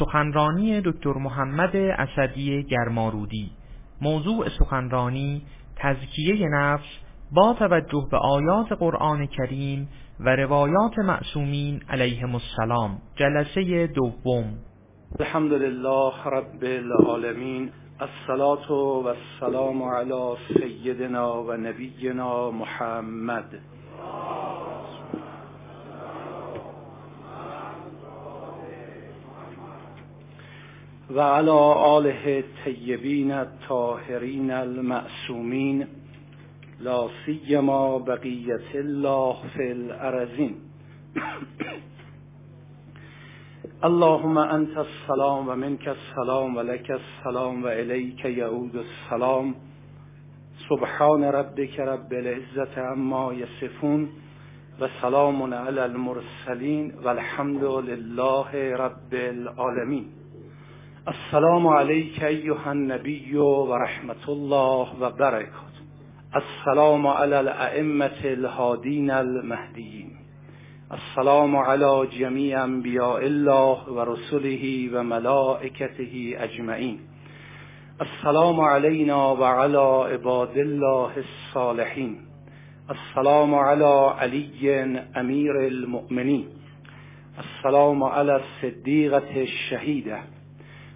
سخنرانی دکتر محمد اسدی گرمارودی. موضوع سخنرانی تزکیه نفس با توجه به آیات قرآن کریم و روایات معصومین علیهم السلام. جلسه دوم. الحمد لله رب العالمین. الصلاة و السلام علی سیدنا و نبینا محمد. و علی آله الطیبین الطاهرین المعصومین لا سیما بقیت الله فی الارزین اللهم انت السلام و منک السلام و لک السلام و الیک یعود السلام. سبحان ربک رب العزت عما یصفون و سلام علی المرسلین و الحمد لله رب العالمین. السلام علیک ایها النبی و رحمت الله و برکات السلام علی الائمه الهادین المهدیین السلام علی جمیع انبیاء الله و رسله و ملائکته اجمعین السلام علینا و علی عباد الله الصالحین السلام علی علی امیر المؤمنین السلام علی الصدیقة الشهیده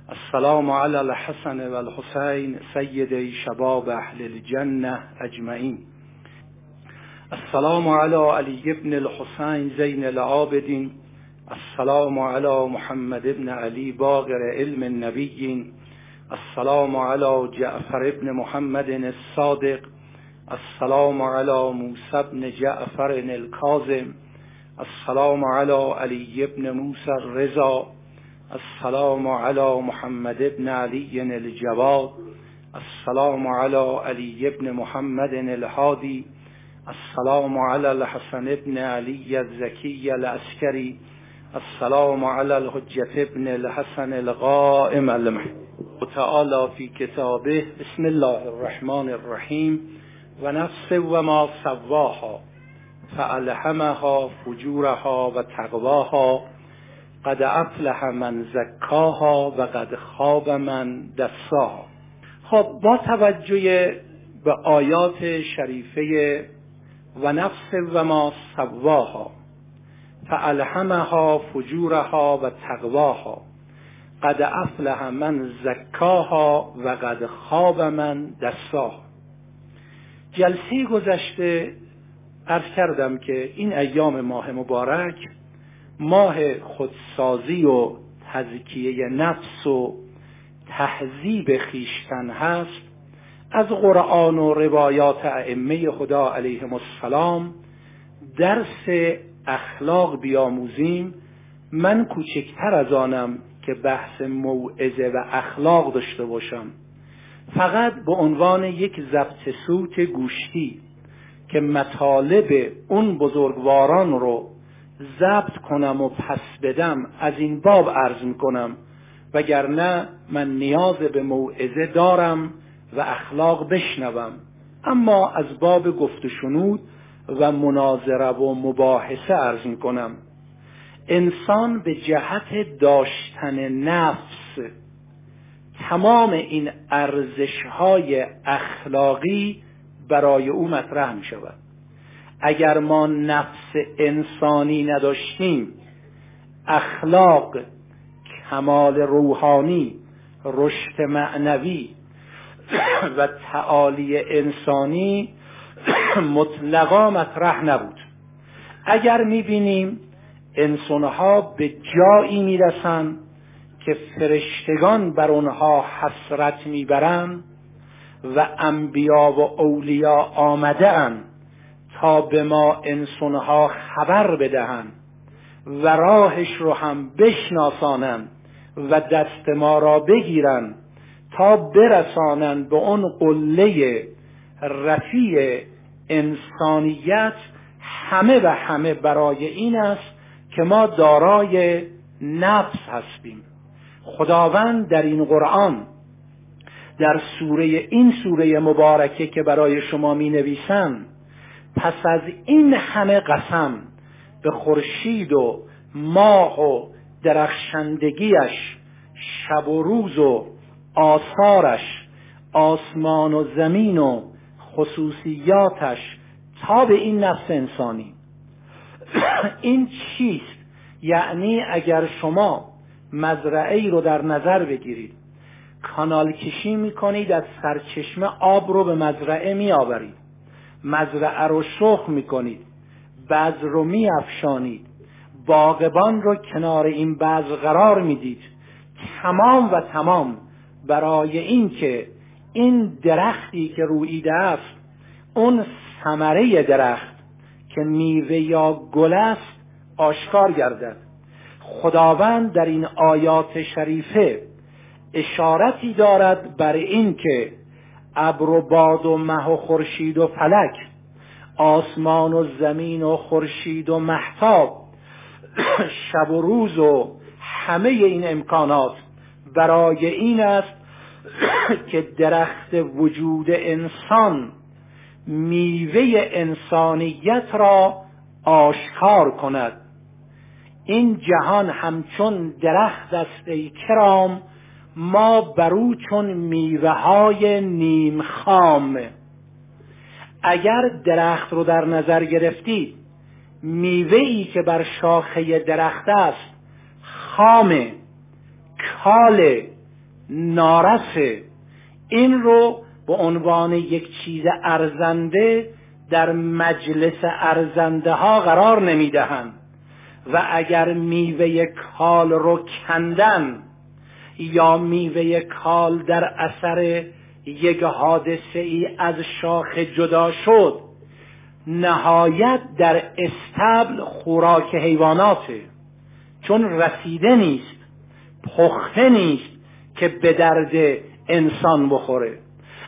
السلام علی الحسن و الحسین سید شباب اهل الجنه اجمعین السلام علی علی ابن الحسین زین العابدین السلام علی محمد ابن علی باقر علم النبیین السلام علی جعفر ابن محمد الصادق. السلام علی موسی ابن جعفر الكاظم. السلام علی علی ابن موسی الرضا. السلام علی محمد ابن علی الجواد. السلام علی علی ابن محمد الهادی. السلام علی الحسن ابن علی الزکی العسکری. السلام علی الحجة ابن الحسن القائم تعالى في كتابه بسم الله الرحمن الرحیم و نفس و ما سواها. فالهمها فجورها و تقواها. قد افلح من زکاها و قد خواب من دساها. خب با توجه به آیات شریفه و نفس و ما سواها فالهمها فجورها و تقواها. قد افلح من زکاها و قد خواب من دساها. جلسه گذشته عرض کردم که این ایام ماه مبارک ماه خودسازی و تزکیه نفس و تهذیب خیشتن هست از قرآن و روایات ائمه خدا علیهم السلام درس اخلاق بیاموزیم. من کوچکتر از آنم که بحث موعظه و اخلاق داشته باشم. فقط به عنوان یک ضبط سوت گوشتی که مطالب اون بزرگواران رو ضبط کنم و پس بدم از این باب عرض می‌کنم. وگرنه من نیاز به موعظه دارم و اخلاق بشنوم. اما از باب گفت و شنود و مناظره و مباحثه عرض می‌کنم. انسان به جهت داشتن نفس تمام این ارزش های اخلاقی برای او مطرح می شود اگر ما نفس انسانی نداشتیم اخلاق کمال روحانی رشد معنوی و تعالی انسانی مطلقا مطرح نبود. اگر می‌بینیم انسانها به جایی می‌رسند که فرشتگان بر آنها حسرت می‌برند و انبیا و اولیا آمده اند تا به ما انسانها خبر بدهند و راهش رو هم بشناسانند و دست ما را بگیرند تا برسانند به اون قله رفیع انسانیت همه و همه برای این است که ما دارای نفس هستیم. خداوند در این قرآن در سوره این سوره مبارکه که برای شما می نویسم پس از این همه قسم به خورشید و ماه و درخشندگیش شب و روز و آثارش آسمان و زمین و خصوصیاتش تا به این نفس انسانی. این چیست؟ یعنی اگر شما مزرعه ای رو در نظر بگیرید کانال کشی می‌کنید از سرچشمه آب رو به مزرعه میآورید. مزرعه رو شخ می‌کنید. بذر رو میافشانید. باغبان رو کنار این بذر قرار می‌دید. تمام و تمام. برای اینکه این درختی که رویده است اون ثمره درخت که میوه یا گل است آشکار گردد. خداوند در این آیات شریفه اشارتی دارد بر اینکه ابر و باد و مه و خورشید و فلک آسمان و زمین و خورشید و محتاب شب و روز و همه این امکانات. برای این است که درخت وجود انسان میوه انسانیت را آشکار کند. این جهان همچون درخت است ای کرام ما برو چون میوه های نیم خام. اگر درخت رو در نظر گرفتید میوه ای که بر شاخه درخت است خام کال نارسه این رو به عنوان یک چیز ارزنده در مجلس ارزنده ها قرار نمی‌دهند. و اگر میوه کال رو کندن یا میوه کال در اثر یک حادثه ای از شاخ جدا شد نهایت در استبل خوراک حیواناته. چون رسیده نیست پخته نیست که به درد انسان بخوره.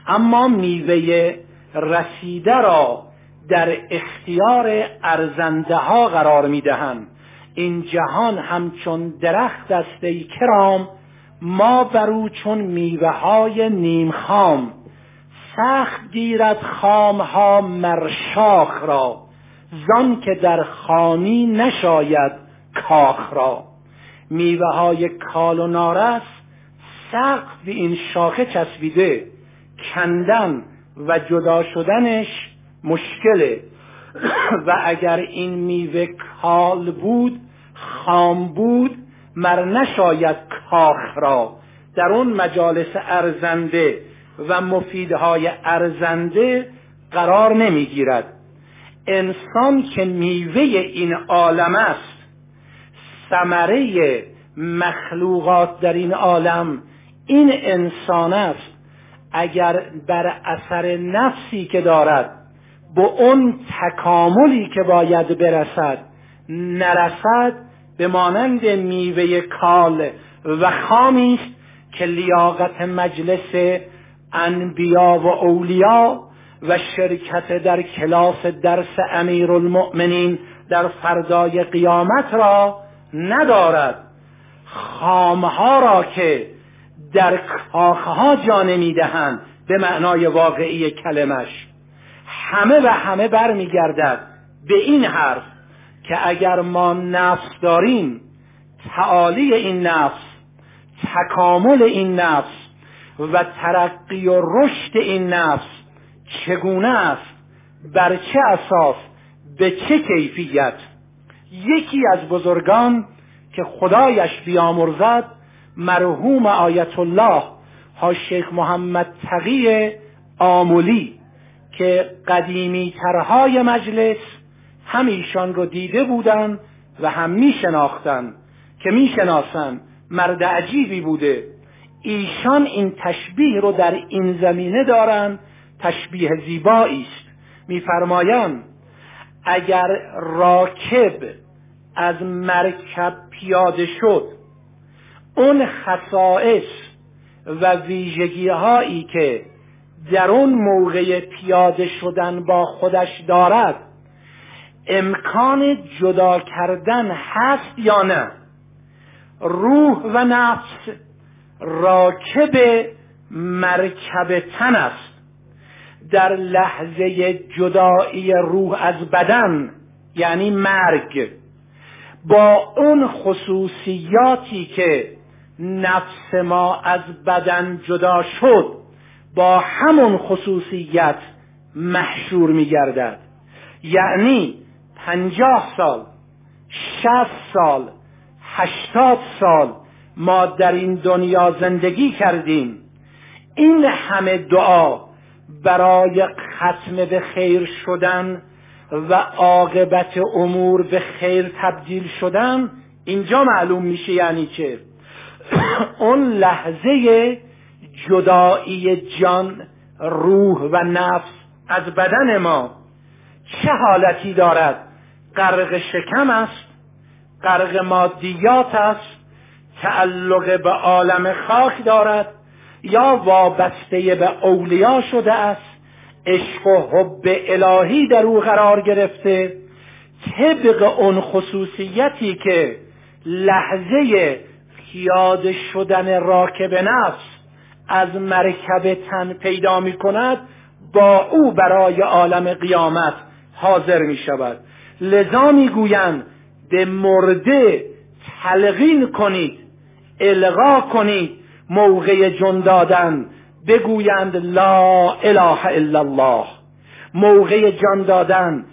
اما میوه رسیده را در اختیار ارزنده ها قرار می‌دهند. این جهان همچون درخت است ای کرام ما برو چون میوه های نیم خام سخت گیرد خام ها مرشاخ را زان که در خانی نشاید کاخ را. میوه های کال و نارس سخت به این شاخه چسبیده کندن و جدا شدنش مشکله. و اگر این میوه کال بود خام بود مر نشاید کاخ را. در اون مجالس ارزنده و مفیدهای ارزنده قرار نمی‌گیرد. انسان که میوه این عالم است ثمره مخلوقات در این عالم این انسان است. اگر بر اثر نفسی که دارد به اون تکاملی که باید برسد نرسد به مانند میوه کال و خامی است که لیاقت مجلس انبیا و اولیا و شرکت در کلاس درس امیر المؤمنین در فردای قیامت را ندارد. خامها را که در کاخها جا نمی‌دهند به معنای واقعی کلمش. همه و همه برمیگردد به این حرف. که اگر ما نفس داریم تعالی این نفس تکامل این نفس و ترقی و رشد این نفس چگونه است؟ بر چه اساس؟ به چه کیفیت؟ یکی از بزرگان که خدایش بیامرزد مرحوم آیت الله ها شیخ محمد تقی آمولی که قدیمی ترهای مجلس هم ایشان رو دیده بودن و هم می شناختن که می شناسن مرد عجیبی بوده. ایشان این تشبیه رو در این زمینه دارن تشبیه زیبایی است. میفرمایند اگر راکب از مرکب پیاده شد اون خصائص و ویژگی هایی که در اون موقع پیاده شدن با خودش دارد امکان جدا کردن هست یا نه. روح و نفس راکب مرکب تن است. در لحظه جدایی روح از بدن یعنی مرگ با اون خصوصیاتی که نفس ما از بدن جدا شد با همون خصوصیت محشور میگردد. یعنی پنجاه سال شست سال هشتاد سال ما در این دنیا زندگی کردیم. این همه دعا برای ختم به خیر شدن و عاقبت امور به خیر تبدیل شدن اینجا معلوم میشه یعنی چه؟ اون لحظه جدایی جان روح و نفس از بدن ما چه حالتی دارد؟ غرق شکم است غرق مادیات است تعلق به عالم خاک دارد یا وابسته به اولیا شده است. عشق و حب الهی در او قرار گرفته. طبق اون خصوصیتی که لحظه پیاده شدن راکب نفس از مرکب تن پیدا می کند با او برای عالم قیامت حاضر می شود لذا می گویند به مرده تلقین کنید الغا کنید موقع جن دادن بگویند لا اله الا الله. موقع جان دادن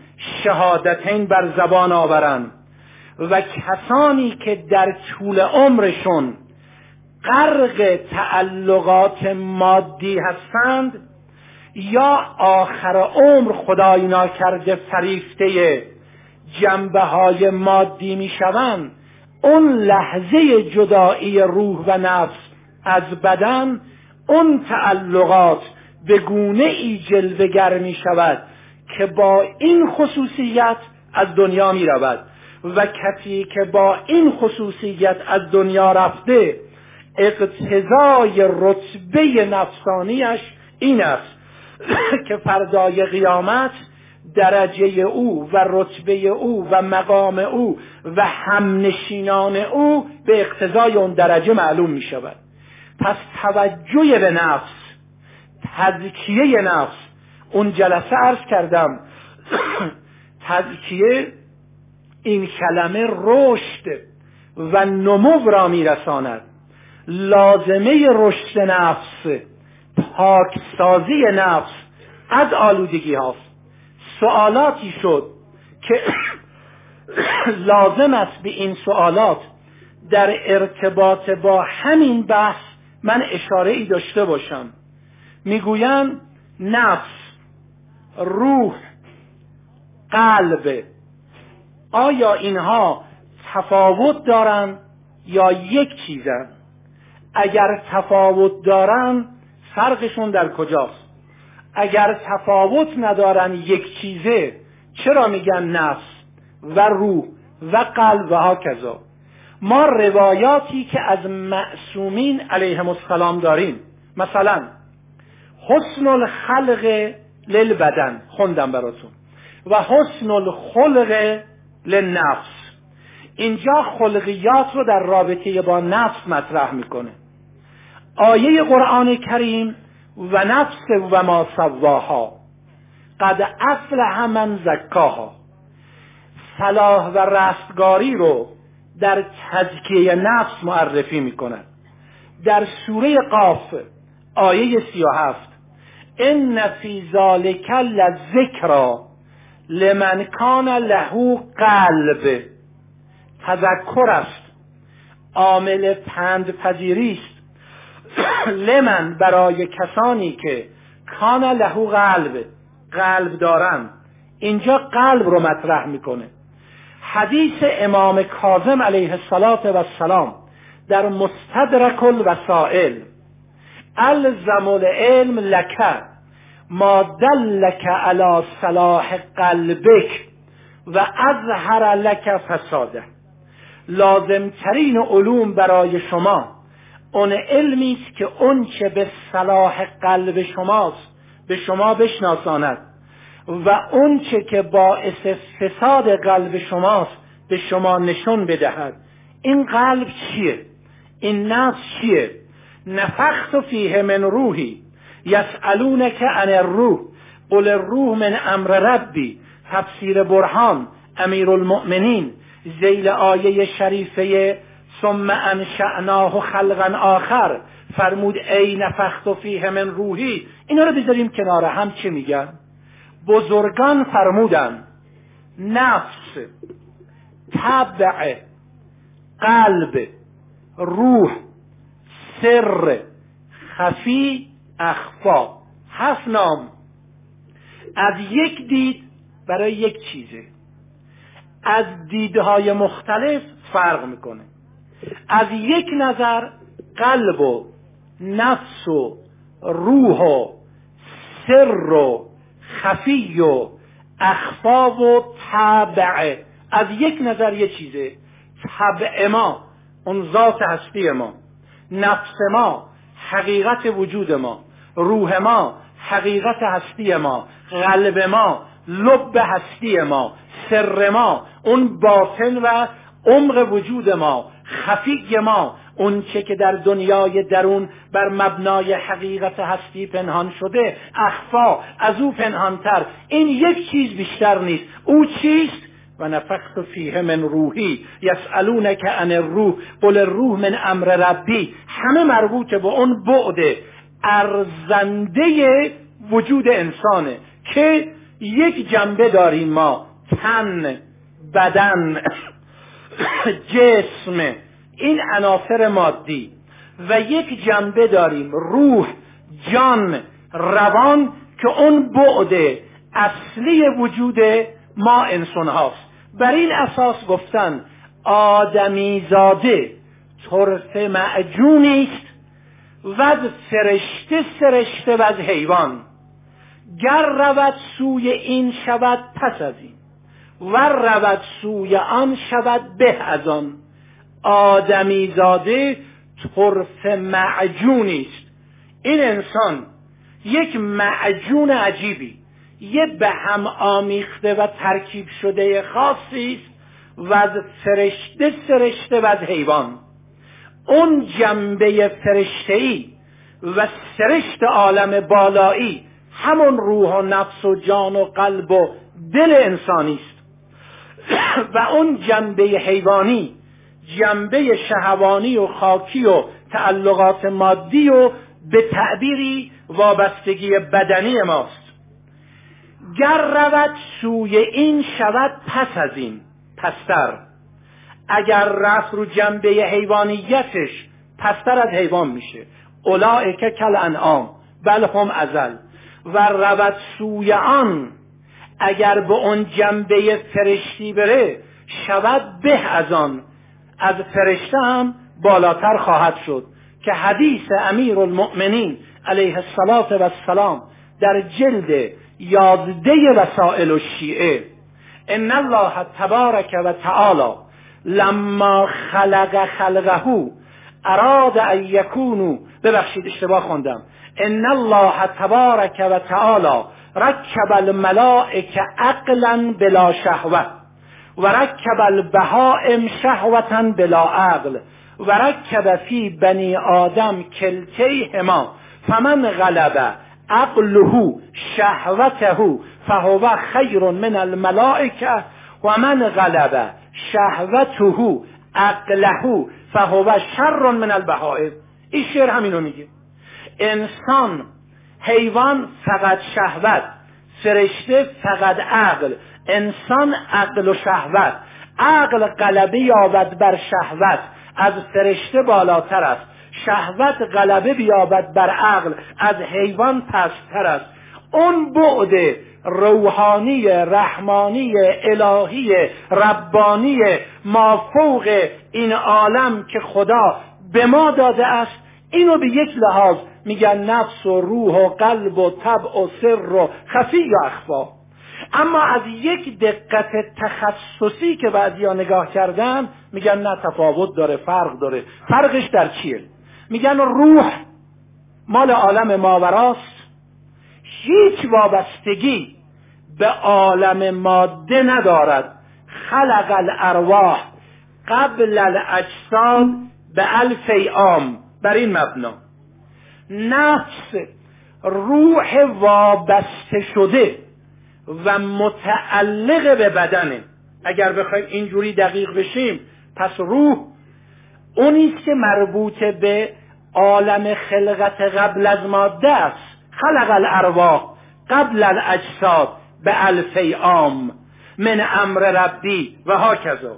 شهادتین بر زبان آورند. و کسانی که در طول عمرشون غرق تعلقات مادی هستند یا آخر عمر خدای ناکرده فریفته جنبه های مادی می شوند اون لحظه جدایی روح و نفس از بدن اون تعلقات به گونه ای جلوگر می شود که با این خصوصیت از دنیا می رود و کسی که با این خصوصیت از دنیا رفته اقتضای رتبه نفسانیش این است که فردای قیامت درجه او و رتبه او و مقام او و همنشینان او به اقتضای اون درجه معلوم می شود. پس توجه به نفس تذکیه نفس. اون جلسه عرض کردم. تذکیه این کلمه رشد و نمو را میرساند لازمه رشد نفس پاکسازی نفس از آلودگی هاست. سوالاتی شد که لازم است به این سوالات در ارتباط با همین بحث من اشاره ای داشته باشم. می‌گویند نفس روح قلب آیا اینها تفاوت دارند یا یک چیزن اگر تفاوت دارن فرقشون در کجاست؟ اگر تفاوت ندارن یک چیزه چرا میگن نفس و روح و قلب و هاکذا؟ ما روایاتی که از معصومین علیهم السلام داریم. مثلا حسن الخلق للبدن. خوندم براتون. و حسن الخلق للنفس. اینجا خلقیات رو در رابطه با نفس مطرح می‌کنه. آیه قرآن کریم و نفس و ما سواها. قد افلح من زکاها. صلاح و رستگاری رو در تزکیه نفس معرفی می‌کند. در سوره قاف آیه سی و هفت ان فی ذالک لذکرا لمن کان له قلب. تذکر است. عامل پند پذیری است. لمن برای کسانی که کان له قلب قلب دارن. اینجا قلب رو مطرح می‌کنه. حدیث امام کاظم علیه السلام در مستدرک الوسائل الزم العلم لکه ما دلک علی صلاح قلبک و اظهر لک فساده. لازمترین علوم برای شما اون علمی است که اون چه به صلاح قلب شماست به شما بشناساند. و اون چه که باعث فساد قلب شماست به شما نشون بدهد. این قلب چیه؟ این نفس چیه؟ نفخت فیه من روحی. یسالونک عن الروح. قل الروح من امر ربی. تفسیر برهان امیر المؤمنین زیل آیه شریفه ثم انشعناه خلقا آخر. فرمود ای نفخت فیه من روحی. اینا رو بذاریم کنار هم چه میگن؟ بزرگان فرمودن نفس طبع قلب روح سر خفی اخفا. هفت نام. از یک دید برای یک چیزه. از دیدهای مختلف فرق می‌کنه. از یک نظر قلب و نفس و روح و سر و خفی و اخفا و تبع از یک نظر یه چیزه. طبع ما اون ذات هستی ما. نفس ما حقیقت وجود ما. روح ما حقیقت هستی ما. قلب ما لب هستی ما. سر ما اون باطن و عمق وجود ما. خفی ما اون چه که در دنیای درون بر مبنای حقیقت هستی پنهان شده اخفا از او پنهانتر. این یک چیز بیشتر نیست. او چیست؟ و نفخت فیه من روحی. یسالونک عن الروح. قل الروح من امر ربی. همه مربوط به اون بعد. ارزنده وجود انسانه. که یک جنبه داریم ما. تن بدن. جسم. این عناصر مادی. و یک جنبه داریم. روح جان روان که اون بعد اصلی وجود ما انسان هاست. بر این اساس گفتن آدمی زاده طرف معجونی است و فرشته سرشته و حیوان. گر رود سوی این شود پس از این. و رود سوی آن شود به از آن. آدمی زاده طرف معجونی است. این انسان یک معجون عجیبی یه به هم آمیخته و ترکیب شده خاصی است و از فرشته سرشته و از حیوان. اون جنبه فرشته و سرشت عالم بالایی همون روح و نفس و جان و قلب و دل انسانی است. و اون جنبه حیوانی جنبه شهوانی و خاکی و تعلقات مادی و به تعبیری وابستگی بدنی ماست. گر رود سوی این شود پس از این پستر. اگر رفت رو جنبه حیوانیتش پستر از حیوان میشه. اولائک کل انعام بل هم ازل. و رود سوی آن اگر به اون جنبه فرشتی بره شود به از آن. از فرشته هم بالاتر خواهد شد که حدیث امیر المؤمنین علیه السلام در جلد یازده وسائل و شیعه ان الله تبارک و تعالی لما خلق خلقه اراد ان یکونو ببخشید اشتباه خوندم. ان الله تبارک و تعالی رکب الملائک عقلا بلا شهوت و رکب البهائم شهوتا بلا عقل و رکب فی بنی آدم کلتیهما فمن غلب عقله شهوته فهو خیر من الملائکه و من غلب شهوته عقله فهو شر من البهائم. این شعر همینو میگه. انسان حیوان فقط شهوت فرشته فقط عقل انسان عقل و شهوت. عقل غلبه یابد بر شهوت از فرشته بالاتر است. شهوت غلبه بیابد بر عقل از حیوان پستر است. اون بعد روحانی رحمانی الهی ربانی مافوق این عالم که خدا به ما داده است اینو به یک لحاظ میگن نفس و روح و قلب و طبع و سر و خفی و اخفا. اما از یک دقت تخصصی که بعضیا نگاه کردن میگن نه تفاوت داره فرق داره. فرقش در چیه؟ میگن روح مال عالم ماوراست. هیچ وابستگی به عالم ماده ندارد. خلق الارواح قبل الاجساد به الف عام. بر این مبنا. نفس روح وابسته شده و متعلق به بدنه. اگر بخوایم اینجوری دقیق بشیم پس روح اونیست که مربوط به عالم خلقت قبل از ماده است. خلق الارواح قبل الاجساد به الفی عام من امر ربی و هاکذا.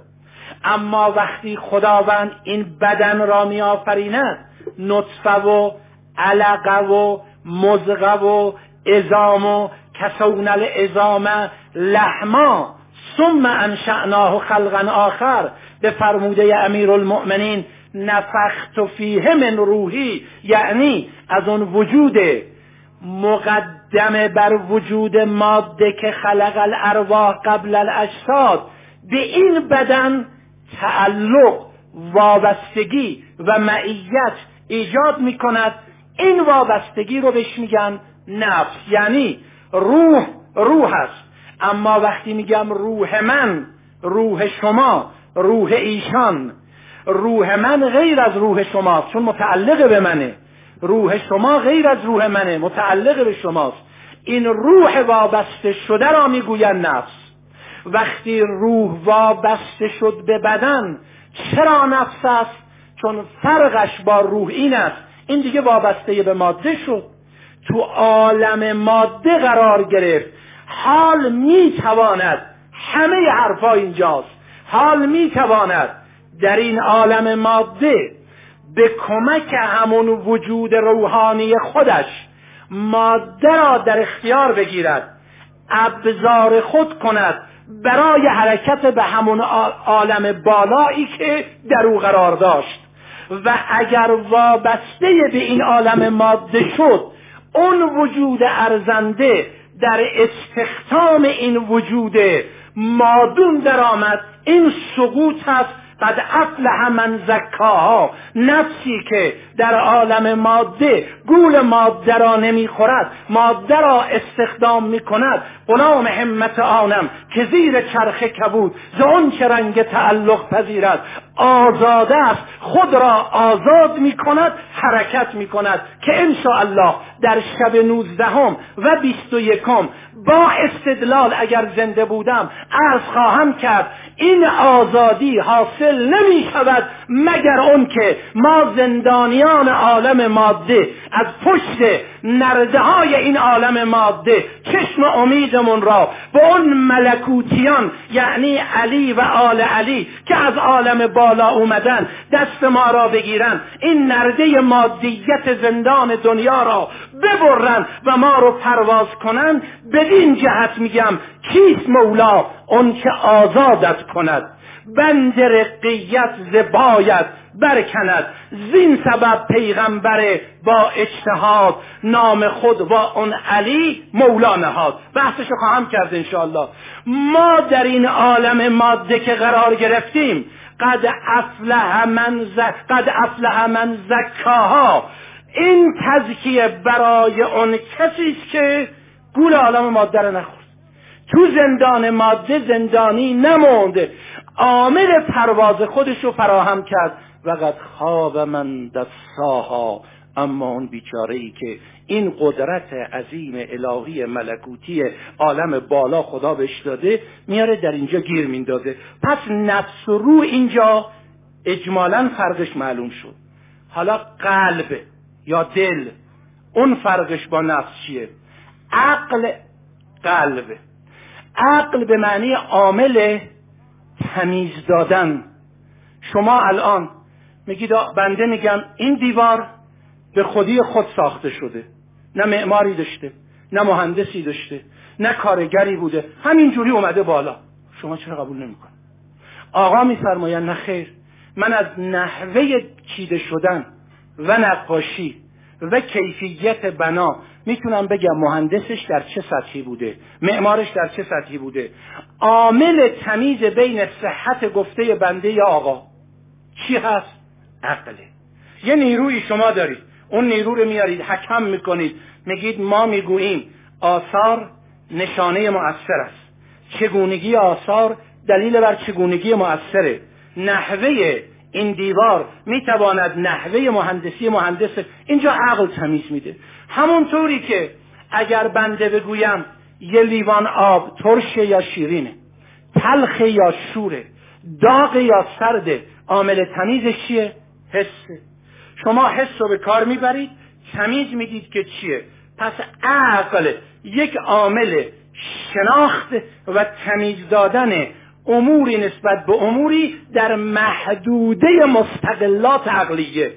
اما وقتی خداوند این بدن را می آفریند نطفه و علقه و مزغه و ازام و کسون الازام لحما. ثم انشعناه خلقا آخر. به فرموده امیر المؤمنین نفخت فیه من روحی یعنی از اون وجود مقدمه بر وجود ماده که خلق الارواح قبل الاجساد به این بدن تعلق وابستگی و معیت ایجاد می کند این وابستگی رو بهش میگن نفس یعنی روح روح است. اما وقتی میگم روح من روح شما روح ایشان روح من غیر از روح شماست چون متعلق به منه. روح شما غیر از روح منه متعلق به شماست. این روح وابسته شده را می‌گویند نفس. وقتی روح وابسته شد به بدن چرا نفس است؟ چون فرقش با روح این است این دیگه وابسته به ماده شد. تو عالم ماده قرار گرفت. حال می‌تواند همه حرفا اینجاست. حال می‌تواند در این عالم ماده به کمک همون وجود روحانی خودش ماده را در اختیار بگیرد. ابزار خود کند برای حرکت به همون عالم بالایی که در او قرار داشت. و اگر وابسته به این عالم ماده شد اون وجود ارزنده در استخدام این وجود مادون درآمد این سقوط است قد افلح من زکاها نفسی که در عالم ماده گول ماده را نمی‌خورد ماده را استخدام می‌کند. غلام همت آنم که زیر چرخ کبود ز چه رنگ تعلق پذیرد. آزاده است خود را آزاد می کند حرکت می کند که الله در شب نوزدهم و بیست و یکم با استدلال اگر زنده بودم عرض خواهم کرد این آزادی حاصل نمی شود مگر اون که ما زندانیان عالم ماده از پشت نرده های این عالم ماده چشم امیدمون را به اون ملکوتیان یعنی علی و آل علی که از عالم بالا اومدن دست ما را بگیرن. این نرده مادیت زندان دنیا را ببرن و ما رو پرواز کنن بدین جهت میگم کیست مولا؟ اون که آزادت کند. بند رقیت زبایت برکند. زین سبب پیغمبر با اجتهاد نام خود و اون علی مولا نهاد. بحثش خواهم کرد انشاءالله. ما در این عالم ماده که قرار گرفتیم قد افلح من قد افلح من زکاها. این تزکیه برای اون کسی است که گول عالم ماده رو نخورد. تو زندان ماده زندانی نمونده عامل پرواز خودش رو فراهم کرد. وقت خواب من دستاها اما اون بیچاره ای که این قدرت عظیم الهی ملکوتی عالم بالا خدا بهش داده میاره در اینجا گیر میندازه. پس نفس و روح اینجا اجمالا فرقش معلوم شد. حالا قلب. یا دل اون فرقش با نفس چیه؟ عقل قلب. عقل به معنی عامل تمیز دادن. شما الان میگید بنده میگم این دیوار به خودی خود ساخته شده. نه معماری داشته نه مهندسی داشته نه کارگری بوده. همینجوری اومده بالا. شما چرا قبول نمیکن آقا میفرمایند نه خیر. من از نحوه چیده شدن و نقاشی و کیفیت بنا. می‌تونم بگم مهندسش در چه سطحی بوده؟ معمارش در چه سطحی بوده؟ عامل تمیز بین صحت گفته بنده یا آقا چی هست؟ عقله. یه نیروی شما دارید. اون نیرو رو میارید حکم می‌کنید. میگید ما می‌گوییم آثار نشانه مؤثر است. چگونگی آثار دلیل بر چگونگی مؤثره. نحوه این دیوار می‌تواند نحوه مهندسی مهندس اینجا عقل تمیز میده. همونطوری که اگر بنده بگویم یه لیوان آب ترشه یا شیرینه تلخ یا شوره داغ یا سرده عامل تمیزش چیه؟ حسه شما حس رو به کار می‌برید تمیز می‌دید که چیه؟ پس عقل یک عامل شناخت و تمیز دادن اموری نسبت به اموری در محدوده مستقلات عقلیه.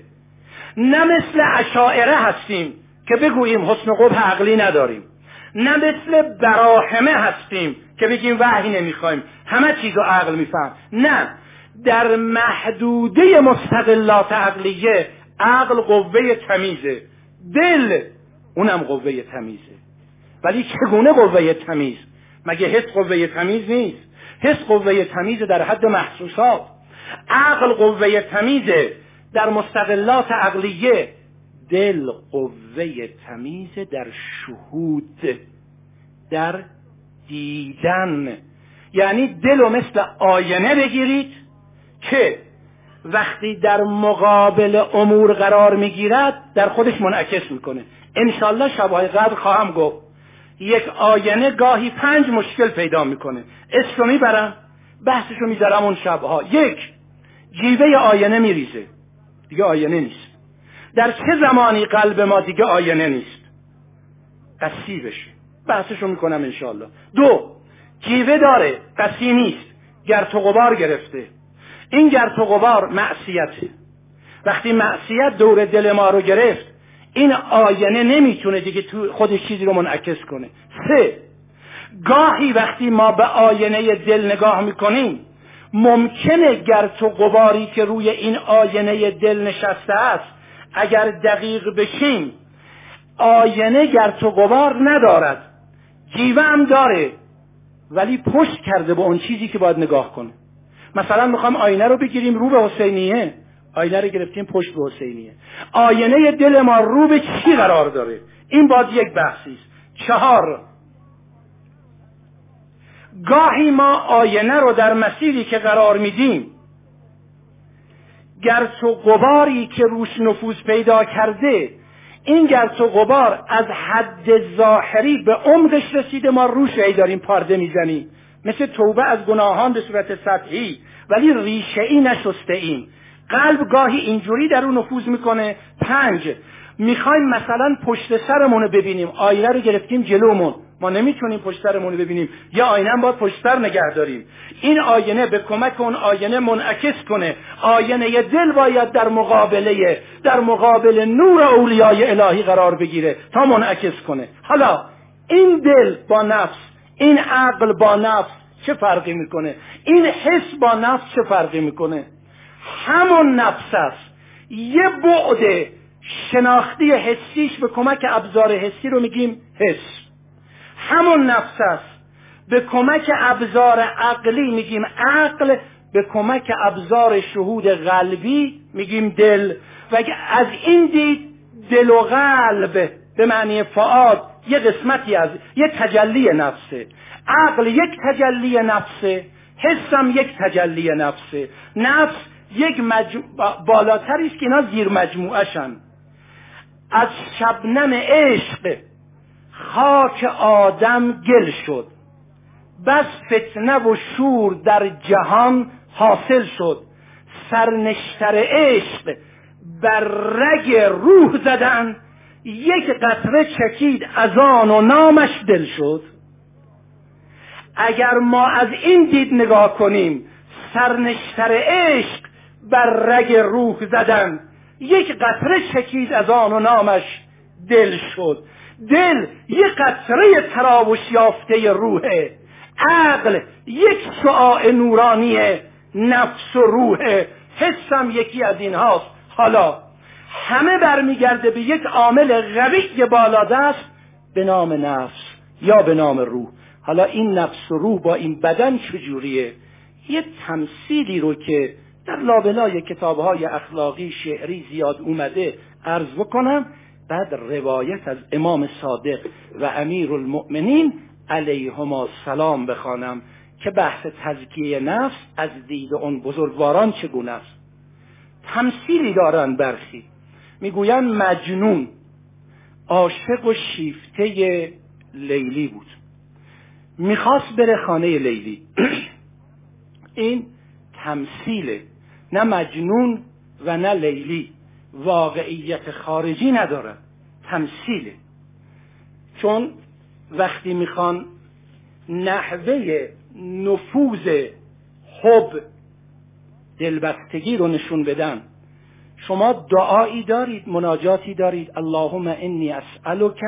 نه مثل اشاعره هستیم که بگوییم حسن قبح عقلی نداریم. نه مثل براهمه هستیم که بگیم وحی نمی‌خوایم. همه چیز رو عقل میفهم. نه. در محدوده مستقلات عقلیه عقل قوه تمیزه. دل اونم قوه تمیزه. ولی چگونه قوه تمیز؟ مگه حس قوه تمیز نیست؟ حس قوه تمیز در حد محسوسات. عقل قوه تمیزه در مستقلات عقلیه. دل قوه تمیز در شهود در دیدن. یعنی دل و مثل آینه بگیرید که وقتی در مقابل امور قرار می‌گیرد در خودش منعکس می‌کنه. انشالله شبهای قبل خواهم گفت. یک آینه گاهی پنج مشکل پیدا می‌کنه. اسمو می‌برم بحثشو می‌ذارم اون شبها. یک جیوه آینه میریزه. دیگه آینه نیست. در چه زمانی قلب ما دیگه آینه نیست؟ قصی بشه. بحثشو می‌کنم انشالله دو جیوه داره قصی نیست. گرت و غبار گرفته. این گرت و غبار معصیته. وقتی معصیت دور دل ما رو گرفت این آینه نمی‌تونه دیگه تو خودش چیزی رو منعکس کنه. سه گاهی وقتی ما به آینه دل نگاه می‌کنیم ممکنه گرت و غباری که روی این آینه دل نشسته است اگر دقیق بشیم آینه گرت و غبار ندارد جیوه هم داره ولی پشت کرده به اون چیزی که باید نگاه کنه. مثلا می‌خوام آینه رو بگیریم رو به حسینیه. آینه رو گرفتیم پشت به حسینیه. آینه دل ما رو به چی قرار داره؟ این باید یک بحثی است. چهار. گاهی ما آینه رو در مسیری که قرار میدیم گرس و غباری که روش نفوذ پیدا کرده این گرس و غبار از حد ظاهری به عمقش رسیده ما روش ای داریم پارده می‌زنیم. مثل توبه از گناهان به صورت سطحی ولی ریشه ای نشسته ایم. قلب گاهی اینجوری در اون نفوذ می‌کنه. پنج می‌خوایم مثلا پشت سرمون رو ببینیم. آینه رو گرفتیم جلومون. ما نمی‌تونیم پشت سرمون رو ببینیم. یا آینه باید پشت سر نگه داریم. این آینه به کمک اون آینه منعکس کنه. آینه دل باید در مقابله در مقابل نور اولیای الهی قرار بگیره تا منعکس کنه. حالا این دل با نفس این عقل با نفس چه فرقی می‌کنه؟ این حس با نفس چه فرقی می‌کنه؟ همون نفس است. یه بعد شناختی حسیش به کمک ابزار حسی رو میگیم حس. همون نفس است. به کمک ابزار عقلی میگیم عقل به کمک ابزار شهود قلبی میگیم دل. و از این دید دل و قلب به معنی فعاد یه قسمتی از یه تجلی نفسه. عقل یک تجلی نفسه حسم یک تجلی نفسه. نفس یک مجمو... بالاتری است که اینا زیر از شبنم عشق خاک آدم گل شد. بس فتنه و شور در جهان حاصل شد. سرنشتر عشق بر رگ روح زدن. یک قطره چکید از آن و نامش دل شد. اگر ما از این دید نگاه کنیم سرنشتر عشق بر رگ روح زدن. یک قطره چکید از آن و نامش دل شد. دل یک قطره تراوش یافته روحه. عقل یک شعاع نورانی نفس و روحه حسم یکی از این هاست حالا همه برمیگرده به یک عامل قوی بالادست به نام نفس یا به نام روح. حالا این نفس و روح با این بدن چجوریه؟ یه تمثیلی رو که در لابلای کتابهای اخلاقی شعری زیاد اومده عرض بکنم بعد روایت از امام صادق و امیر المؤمنین علیهما سلام بخوانم که بحث تزکیه نفس از دید اون بزرگواران چگونه است. تمثیلی دارن برخی. می‌گویند مجنون عاشق و شیفته لیلی بود. می‌خواست بره خانه لیلی. این تمثیله نه مجنون و نه لیلی. واقعیت خارجی نداره. تمثیله. چون وقتی می‌خوان نحوه نفوذ حب دلبستگی رو نشون بدن شما دعایی دارید مناجاتی دارید. اللهم انی اسألک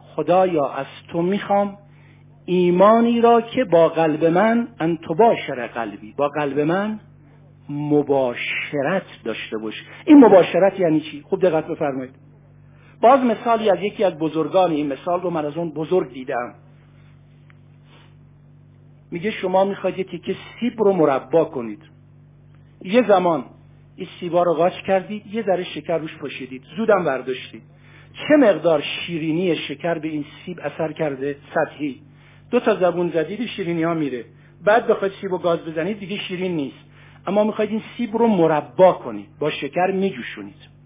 خدایا از تو می‌خوام. ایمانی را که با قلب من ان تباشر قلبی. با قلب من؟ مباشرت داشته باش. این مباشرت یعنی چی؟ خوب دقت بفرمایید. باز مثالی از یکی از بزرگان این مثال رو من از اون بزرگ دیدم. میگه شما می‌خواید یه تیکه سیب رو مربا کنید. یه زمان این سیبا رو قاچ کردید یه ذره شکر روش پاشیدید. زودم برداشتید. چه مقدار شیرینی شکر به این سیب اثر کرده؟ سطحی. دو تا زبون زدید شیرینی ها میره. بعد بخواید سیب و گاز بزنید دیگه شیرین نیست. اما می‌خواید این سیب رو مربا کنید. با شکر میجوشونید.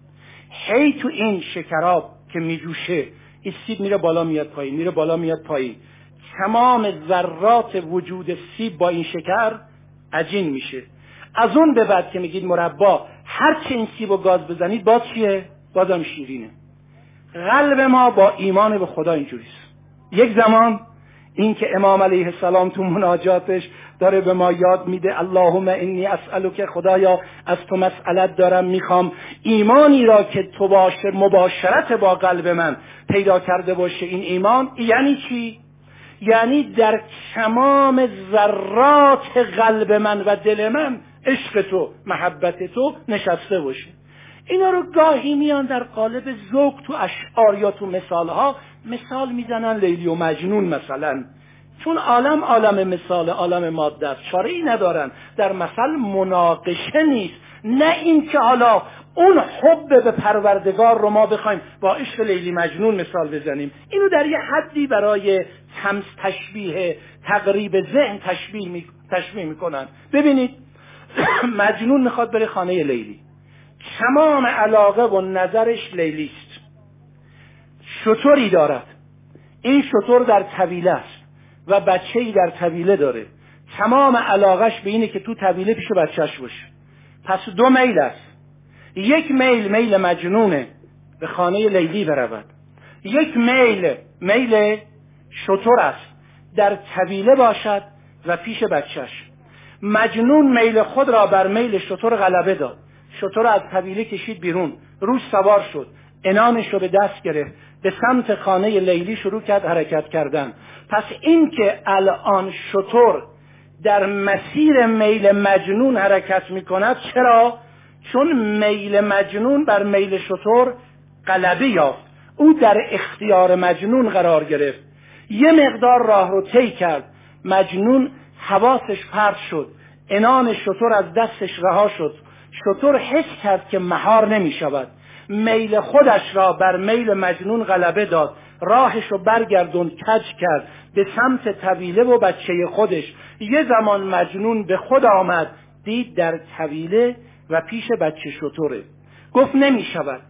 هی تو این شکراب که میجوشه این سیب میره بالا میاد پایین میره بالا میاد پایین. تمام ذرات وجود سیب با این شکر عجین میشه. از اون به بعد که میگید مربا هر چه این سیب و گاز بزنید باز چیه؟ بازم شیرینه. قلب ما با ایمان به خدا اینجوریست. یک زمان این که امام علیه السلام تو مناجاتش داره به ما یاد میده اللهم انی اسالک خدایا از تو مسئلت دارم می‌خوام ایمانی را که تو باشه مباشرت با قلب من پیدا کرده باشه این ایمان یعنی چی؟ یعنی در تمام ذرات قلب من و دل من عشق تو محبت تو نشسته باشه. اینا رو گاهی میان در قالب ذوق تو اشعار یا تو مثالها مثال می‌زنن لیلی و مجنون مثلا. چون عالم عالم مثال عالم ماده است. چاره ای ندارن. در مثل مناقشه نیست. نه اینکه حالا اون حب به پروردگار رو ما بخوایم با عشق لیلی مجنون مثال بزنیم. اینو در یه حدی برای تمس تشبیه تقریب ذهن تشبیه, می... تشبیه می‌کنن. ببینید مجنون می‌خواد بره خانه لیلی. تمام علاقه و نظرش لیلی است شطوری دارد. این شطور در طویله است و بچه ای در طویله داره. تمام علاقش به اینه که تو طویله پیش بچهش باشه. پس دو میل است. یک میل میل مجنونه. به خانه لیلی برود. یک میل میل شطور است. در طویله باشد و پیش بچهش مجنون میل خود را بر میل شطور غلبه داد. شطور از طویله کشید بیرون. روش سوار شد. انانش رو به دست گرفت. به سمت خانه لیلی شروع کرد حرکت کردن. پس این که الان شطور در مسیر میل مجنون حرکت می کند چرا؟ چون میل مجنون بر میل شطور غلبه یافت. او در اختیار مجنون قرار گرفت. یه مقدار راه رو طی کرد. مجنون حواسش پرت شد. انان شطور از دستش رها شد. شطور حس کرد که مهار نمی شود میل خودش را بر میل مجنون غلبه داد. راهش رو برگردون کج کرد. به سمت طویله و بچه خودش. یه زمان مجنون به خود آمد. دید در طویله و پیش بچه شطوره. گفت نمی شود.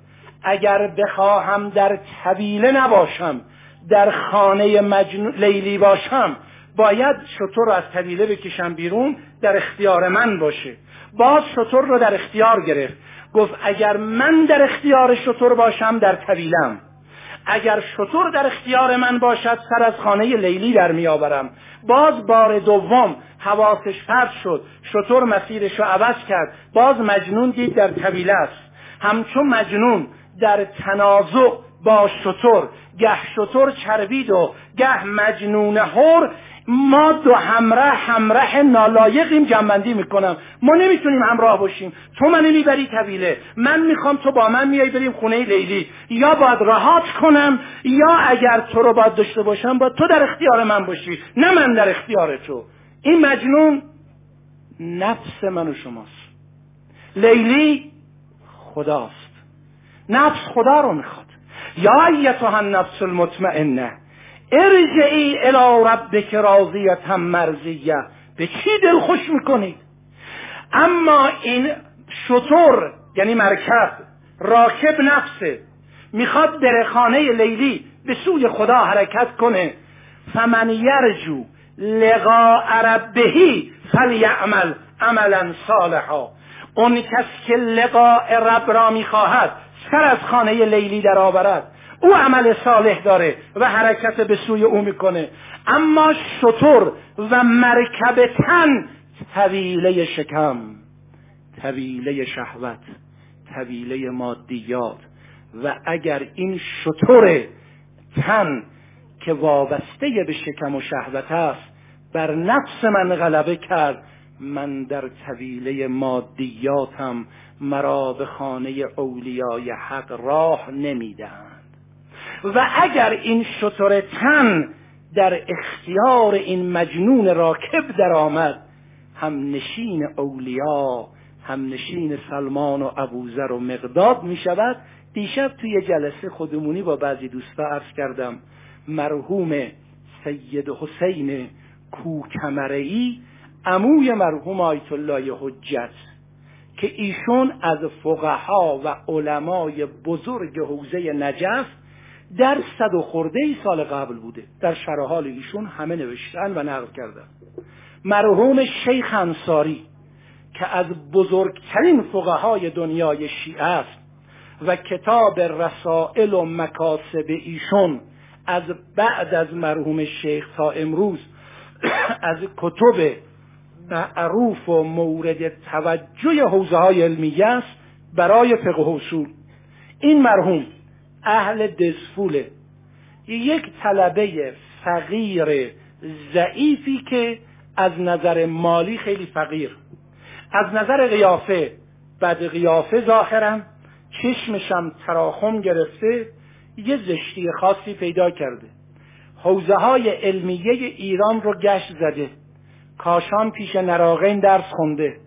اگر بخواهم در طویله نباشم در خانه مجنون لیلی باشم باید شطور رو از طویله بکشم بیرون در اختیار من باشه. باز شطور رو در اختیار گرفت. گفت اگر من در اختیار شطور باشم در طویلم. اگر شطور در اختیار من باشد سر از خانه لیلی در میآورم. باز بار دوم حواسش پرت شد. شطور مسیرش رو عوض کرد. باز مجنون دید در طویله است. همچون مجنون در تنازع با شطور. گه شطور چربید و گه مجنون هر ما دو همراه همراه نالایقیم جنبندی می‌کنم. ما نمی‌تونیم همراه باشیم. تو منو می‌بری طویله. من می‌خوام تو با من میای بریم خونه لیلی. یا باید راحت کنم یا اگر تو رو باید داشته باشم با تو در اختیار من باشی نه من در اختیار تو. این مجنون نفس من و شماست. لیلی خداست. نفس خدا رو می‌خواد. یا ایتها النفس المطمئنه. ارجعی الى ربک راضیتا مرزیه به چی دل خوش می‌کنید؟ اما این شطور یعنی مرکب راکب نفسه می‌خواد بره خانه لیلی به سوی خدا حرکت کنه. فمن یرجو لقاء ربهی فلیعمل عملا صالحا. اون کس که لقاء رب را می‌خواهد سر از خانه لیلی در آورد او عمل صالح داره و حرکت به سوی او می‌کنه. اما شطور و مرکب تن طویله شکم طویله شهوت طویله مادیات. و اگر این شطور تن که وابسته به شکم و شهوت است بر نفس من غلبه کرد من در طویله مادیاتم مرا به خانه اولیای حق راه نمی‌دهند. و اگر این شطور تن در اختیار این مجنون راکب درآمد هم نشین اولیا هم نشین سلمان و ابوذر و مقداد می شود دیشب توی جلسه خودمونی با بعضی دوستا عرض کردم مرحوم سید حسین کوکمرئی عموی مرحوم آیت الله حجت که ایشون از فقها و علمای بزرگ حوزه نجف در صد و خورده ای سال قبل بوده. در شرحال ایشون همه نوشتن و نقل کردن. مرحوم شیخ انصاری که از بزرگترین فقهای دنیای شیعه است و کتاب رسائل و مکاسب ایشون از بعد از مرحوم شیخ تا امروز از کتب معروف و مورد توجه حوزه های علمیه است برای فقه اصول. این مرحوم اهل دزفوله. یک طلبه فقیر ضعیفی که از نظر مالی خیلی فقیر. از نظر قیافه بد قیافه ظاهرا چشمشم تراخم گرفته یه زشتی خاصی پیدا کرده. حوزه های علمیه ایران رو گشت زده. کاشان پیش نراغین درس خونده.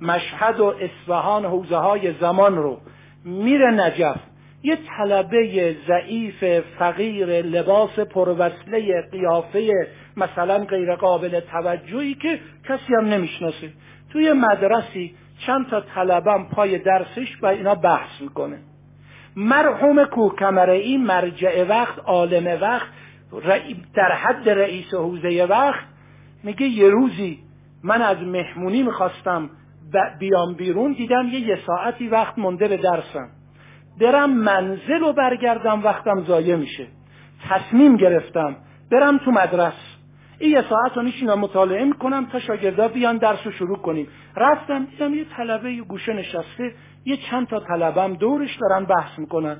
مشهد و اصفهان حوزه های زمان رو. میره نجف یه طلبه ضعیف فقیر لباس پروسله قیافه مثلا غیر قابل توجهی که کسی هم نمی‌شناسه. توی مدرسی چند تا طلبم پای درسش با اینا بحث می‌کنه. مرحوم کوکمره مرجع وقت عالم وقت در حد رئیس حوزه وقت میگه یه روزی من از مهمونی می‌خواستم بیام بیرون دیدم یه یه ساعتی وقت مونده به درسم. برم منزل و برگردم وقتم ضایع میشه. تصمیم گرفتم برم تو مدرس. این یه ساعت رو میشینم مطالعه می‌کنم تا شاگردا بیان درس رو شروع کنیم. رفتم دیدم یه طلبه یه گوشه نشسته یه چند تا طلبم دورش دارن بحث می‌کنن.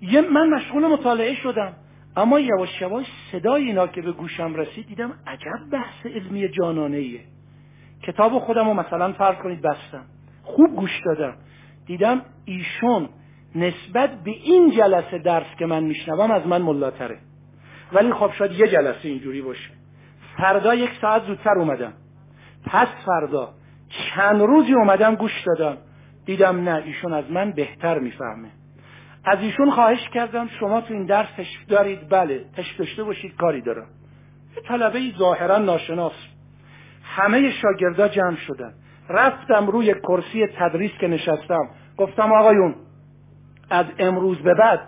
یه من مشغول مطالعه شدم اما یواش یواش صدای اینا که به گوشم رسید دیدم عجب بحث علمی جانانه ایه کتاب خودم رو مثلا فرض کنید بستم. خوب گوش دادم. دیدم ایشون نسبت به این جلسه درس که من میشنوم از من ملاتره. ولی خب شاید یه جلسه اینجوری باشه. فردا یک ساعت زودتر اومدم. پس فردا چند روزی اومدم گوش دادم. دیدم نه ایشون از من بهتر می‌فهمه. از ایشون خواهش کردم شما تو این درس تشریف دارید. بله تشریف داشته باشید کاری دارم. یه طلبه ظاهرا ناشناس. همه شاگردا جمع شدن. رفتم روی کرسی تدریس که نشستم. گفتم آقایون از امروز به بعد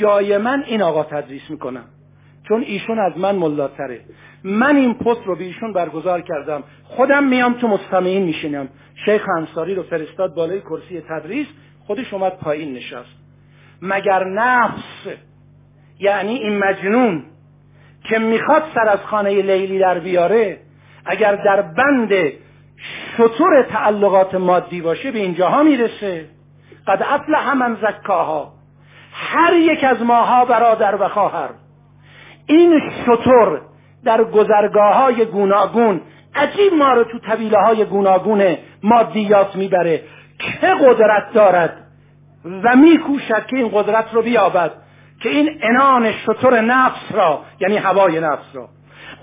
جای من این آقا تدریس می‌کنم چون ایشون از من ملاتره. من این پست رو به ایشون برگزار کردم. خودم میام تو مستمعین میشینم. شیخ انصاری رو فرستاد بالای کرسی تدریس خودش اومد پایین نشست. مگر نفس یعنی این مجنون که می‌خواد سر از خانه لیلی در بیاره اگر در بند شطور تعلقات مادی باشه به اینجاها می‌رسه؟ قد افلح من زکاها. هر یک از ماها برادر و خواهر. این شطور در گذرگاه های گوناگون عجیب ما رو تو طویله های گوناگون مادیات می‌بره. که قدرت دارد و میکوشد که این قدرت رو بیابد که این انان شطور نفس را یعنی هوای نفس را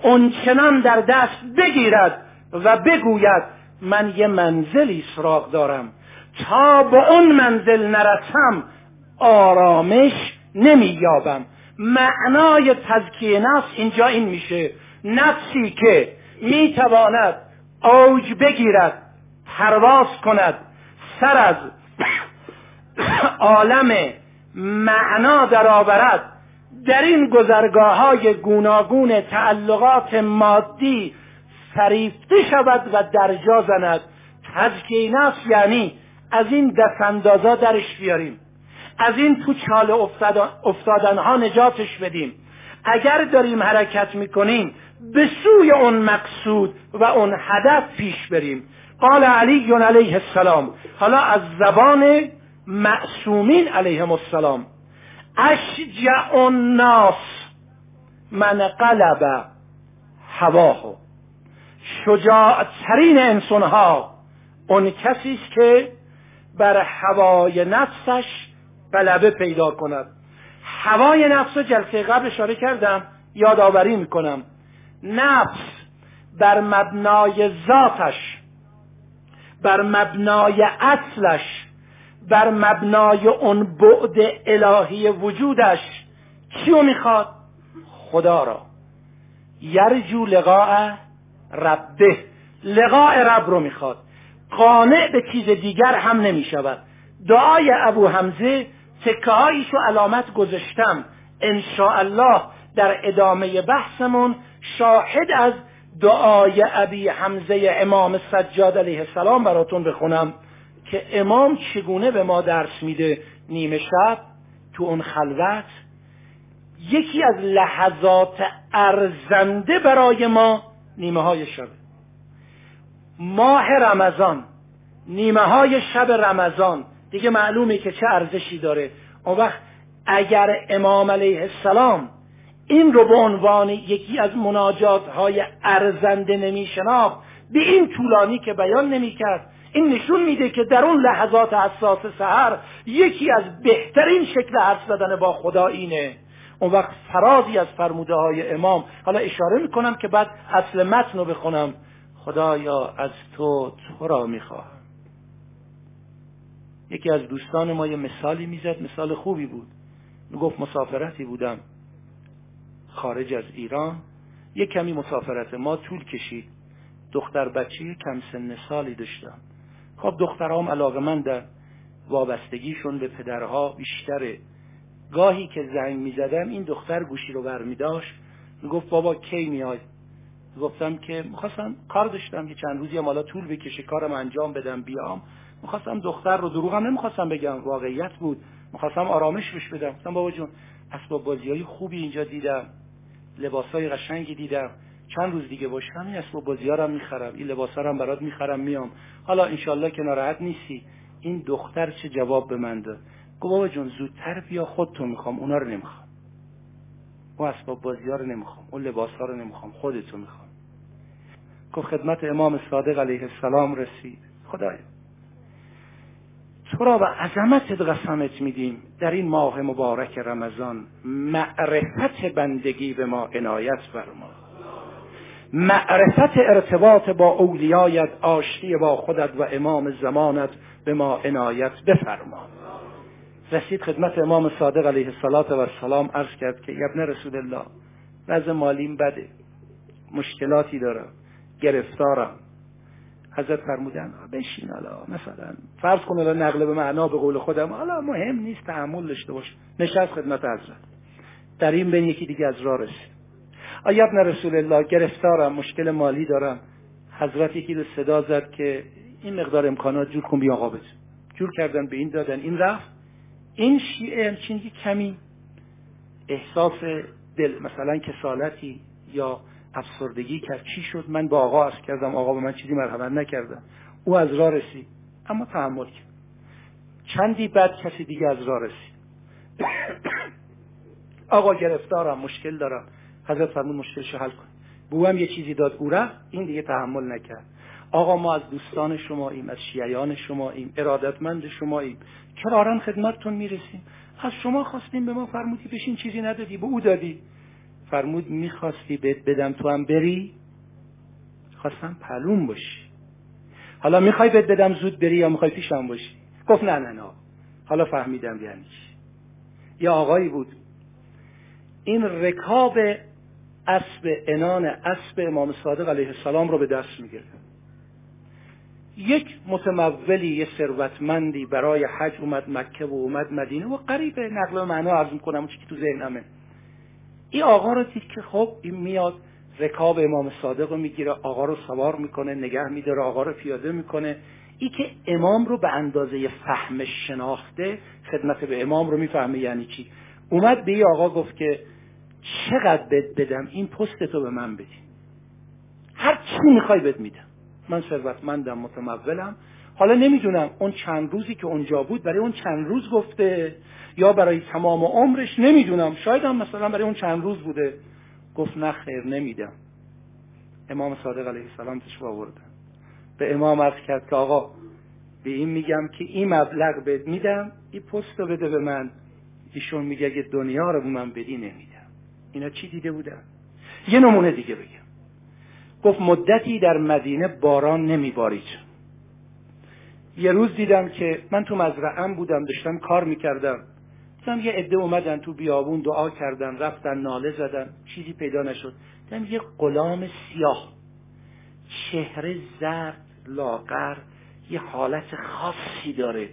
اونچنان در دست بگیرد و بگوید من یه منزلی سراغ دارم. تا به اون منزل نرسم آرامش نمییابم. معنای تزکیه نفس اینجا این میشه. نفسی که می‌تواند اوج بگیرد پرواز کند سر از عالم معنا درآورد. در این گذرگاه های گوناگون تعلقات مادی فریفته شود و درجا زند. تزکیه نفس یعنی از این دستاندازا درش بیاریم. از این تو چاله افتادنها نجاتش بدیم. اگر داریم حرکت می‌کنیم به سوی اون مقصود و اون هدف پیش بریم. قال علی علیه السلام. حالا از زبان معصومین علیهم السلام. اشجع الناس من قلب هواه. شجاعترین انسانها اون کسی است که بر هوای نفسش غلبه پیدا کند. هوای نفس جلسه قبل اشاره کردم یادآوری می‌کنم. نفس بر مبنای ذاتش بر مبنای اصلش بر مبنای اون بعد الهی وجودش کیو می‌خواد؟ خدا را. یرجو لقاء ربه. لقاء رب رو می‌خواد. قانع به چیز دیگر هم نمی‌شود. دعای ابو حمزه تکه رو علامت گذاشتم. الله در ادامه بحثمون شاهد از دعای ابی حمزه امام سجاد علیه السلام براتون بخونم که امام چگونه به ما درس میده نیمه شب تو اون خلوت. یکی از لحظات ارزنده برای ما نیمه های شب ماه رمضان نیمه های شب رمضان. دیگه معلومه که چه ارزشی داره. اون وقت اگر امام علیه السلام این رو به عنوان یکی از مناجات های ارزنده نمی به این طولانی که بیان نمی کرد این نشون میده که در اون لحظات حساس سحر یکی از بهترین شکل حرف زدن با خدا اینه. اون وقت فرازی از فرموده های امام. حالا اشاره می‌کنم که بعد اصل متن رو بخونم. خدایا از تو تو را می‌خواهم. یکی از دوستان ما یه مثالی می‌زد مثال خوبی بود. می‌گفت مسافرتی بودم خارج از ایران. یه کمی مسافرت ما طول کشید. دختر بچه کم سن سالی داشتم. خب دخترام علاقه من در وابستگیشون به پدرها بیشتره. گاهی که زنگ می‌زدم این دختر گوشی رو برمیداشت. می‌گفت بابا کی میای گفتم که می‌خواستم کار داشتم یه چند روزی هم طول بکشه کارم انجام بدم بیام. می‌خواستم دختر رو دروغم نمی‌خواستم بگم واقعیت بود. می‌خواستم آرامش بش بدم. گفتم بابا جون اسباب بازی های خوبی اینجا دیدم. لباس های قشنگی دیدم. چند روز دیگه باشم این اسباب بازی ها رو می‌خرم. این لباس ها رو برات می‌خرم میام. حالا انشالله که ناراحت نیستی. این دختر چه جواب به من داد؟ گفت بابا جون زودتر بیا خودتو می‌خوام. اونا رو نمی‌خوام. اون اسباب بازی ها رو نمی‌خوام. اون لباس ها رو نمی‌خوام. خودتو می‌خوام. گفت خدمت امام صادق علیه السلام رسید. خدایا. تو را به عظمتت قسمت میدیم. در این ماه مبارک رمضان معرفت بندگی به ما عنایت فرما. معرفت ارتباط با اولیایت آشتی با خودت و امام زمانت به ما عنایت بفرما. رسید خدمت امام صادق علیه السلام عرض کرد که ابن رسول الله وضع مالیم بده. مشکلاتی دارم گرفتارم. حضرت فرمودن بشین حالا مثلا. فرض کن الان نقل به معنا به قول خودم حالا مهم نیست تحمل داشته باش. نشست خدمت حضرت. در این بین یکی دیگه از راه رسید. آیا ابن رسول الله گرفتارم مشکل مالی دارم. حضرت یکی رو صدا زد که این مقدار امکانات جور کن بیا آقا جور کردن به این دادن. این رفت. این شیعه همچین کمی احساس دل مثلا کسالتی یا افسردگی کرد. چی شد؟ من با آقا عرض کردم آقا به من چیزی مرحمت نکردم او از راه رسید. اما تحمل کرد. چندی بعد کسی دیگه از راه رسید. آقا گرفتارم مشکل دارم. حضرت فرمود مشکلش حل کن. بو هم یه چیزی داد او رفت. این دیگه تحمل نکرد. آقا ما از دوستان شما ایم از شیعیان شما ایم ارادتمند شما ایم کرارن خدمتتون می‌رسیم؟ از شما خواستیم به ما فرمودی بشین چیزی ندادی به او دادی. فرمود می‌خواستی بهت بدم تو هم بری؟ خواستم پلوم باشی. حالا می‌خوای بهت بدم زود بری یا می‌خوای پیشم باشی؟ گفت نه نه نه. حالا فهمیدم یعنی یا آقایی بود. این رکاب اسب انان اسب امام صادق علیه السلام رو به دست می‌گیره یک متمولی یه ثروتمندی برای حج اومد مکه و اومد مدینه. و قریب نقل معنا عرض می‌کنم چی که تو ذهنمه. این آقا رو دید که خب این میاد رکاب امام صادق رو می‌گیره آقا رو سوار می‌کنه نگه میداره آقا رو پیاده می‌کنه. ای که امام رو به اندازه فهمش شناخته خدمت به امام رو می‌فهمه یعنی چی؟ اومد به آقا گفت که چقدر بد بدم این پست تو به من بدی. هر چی می‌خوای بد میدم. من ثروتمندم متمولم. حالا نمی‌دونم اون چند روزی که اونجا بود برای اون چند روز گفته. یا برای تمام عمرش نمی‌دونم. شاید هم مثلا برای اون چند روز بوده. گفت نه خیر نمیدم. امام صادق علیه السلام تشو آورده به امام عرض کرد که آقا به این میگم که این مبلغ بد میدم این پست رو بده به من. ایشون میگه اگه دنیا رو به من بدی نمیدم. اینا چی دیده بودن؟ یه نمونه دیگه بگم. گفت مدتی در مدینه باران نمیبارید. یه روز دیدم که من تو مزرعم بودم داشتم کار می‌کردم. دیدم یه عده اومدن تو بیابون دعا کردن رفتن ناله زدن چیزی پیدا نشد. دیدم یه غلام سیاه چهره زرد لاغر یه حالت خاصی داره.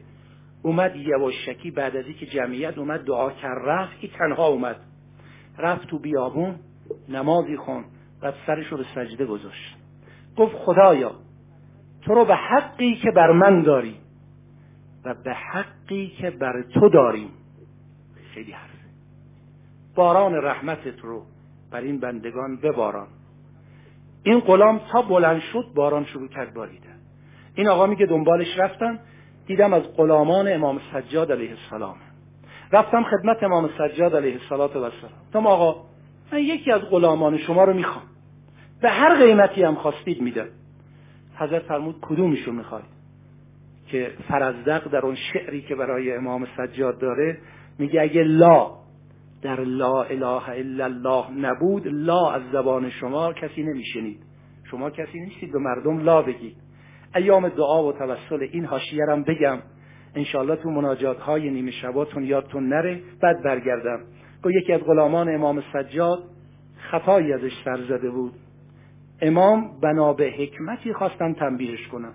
اومد یواشکی بعد از که جمعیت اومد دعا کرد رفت که تنها اومد. رفت تو بیابون نمازی خون بعد سرش رو به سجده گذاشت. گفت خدایا تو رو به حقی که بر من داری و به حقی که بر تو داریم. خیلی حرفه. باران رحمتت رو بر این بندگان بباران. این غلام تا بلند شد باران شروع کرد باریدن این آقا میگه دنبالش رفتن دیدم از غلامان امام سجاد علیه السلام. رفتم خدمت امام سجاد علیه السلام تم آقا من یکی از غلامان شما رو می‌خوام. به هر قیمتی هم خواستید میدم. حضرت فرمود کدومشو می‌خواید؟ که فرزدق در اون شعری که برای امام سجاد داره میگه اگه لا در لا اله الا الله نبود لا از زبان شما کسی نمیشنید. شما کسی نیستید به مردم لا بگید. ایام دعا و توسل این حاشیه بگم. انشالله تو مناجات های نیمه شباتون یادتون نره. بعد برگردم. گو یکی از غلامان امام سجاد خطایی ازش سر زده بود. امام بنا به حکمتی خواستن تنبیهش کنن.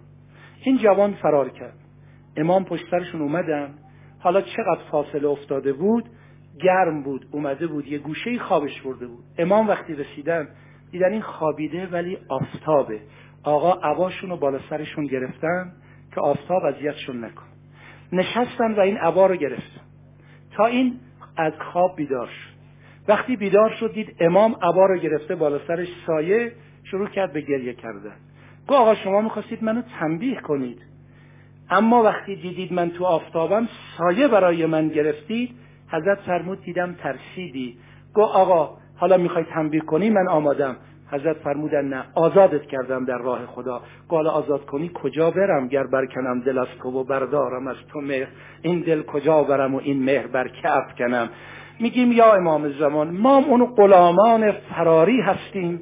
این جوان فرار کرد. امام پشت سرشون اومدن. حالا چقدر فاصله افتاده بود؟ گرم بود اومده بود یه گوشه خوابش برده بود. امام وقتی رسیدن دیدن این خوابیده ولی آفتابه. آقا عباشون رو بالا سرشون گرفتن که آفتاب اذیتشون نکن. نشستن و این عبا رو گرفتن. تا این از خواب بیدار شد. وقتی بیدار شد دید امام عبا رو گرفته بالا سرش سایه شروع کرد به گریه کردن. گو آقا شما می‌خواستید منو تنبیه کنید. اما وقتی دیدید من تو آفتابم سایه برای من گرفتید حضرت فرمود دیدم ترسیدی. گو آقا حالا می‌خوای تنبیه کنی؟ من آمادم. حضرت فرمودن نه آزادت کردم در راه خدا. قال آزاد کنی؟ کجا برم؟ گر برکنم دل از تو و بردارم از تو مهر. این دل کجا برم و این مهر بر کف کنم میگیم یا امام زمان ما اون غلامان فراری هستیم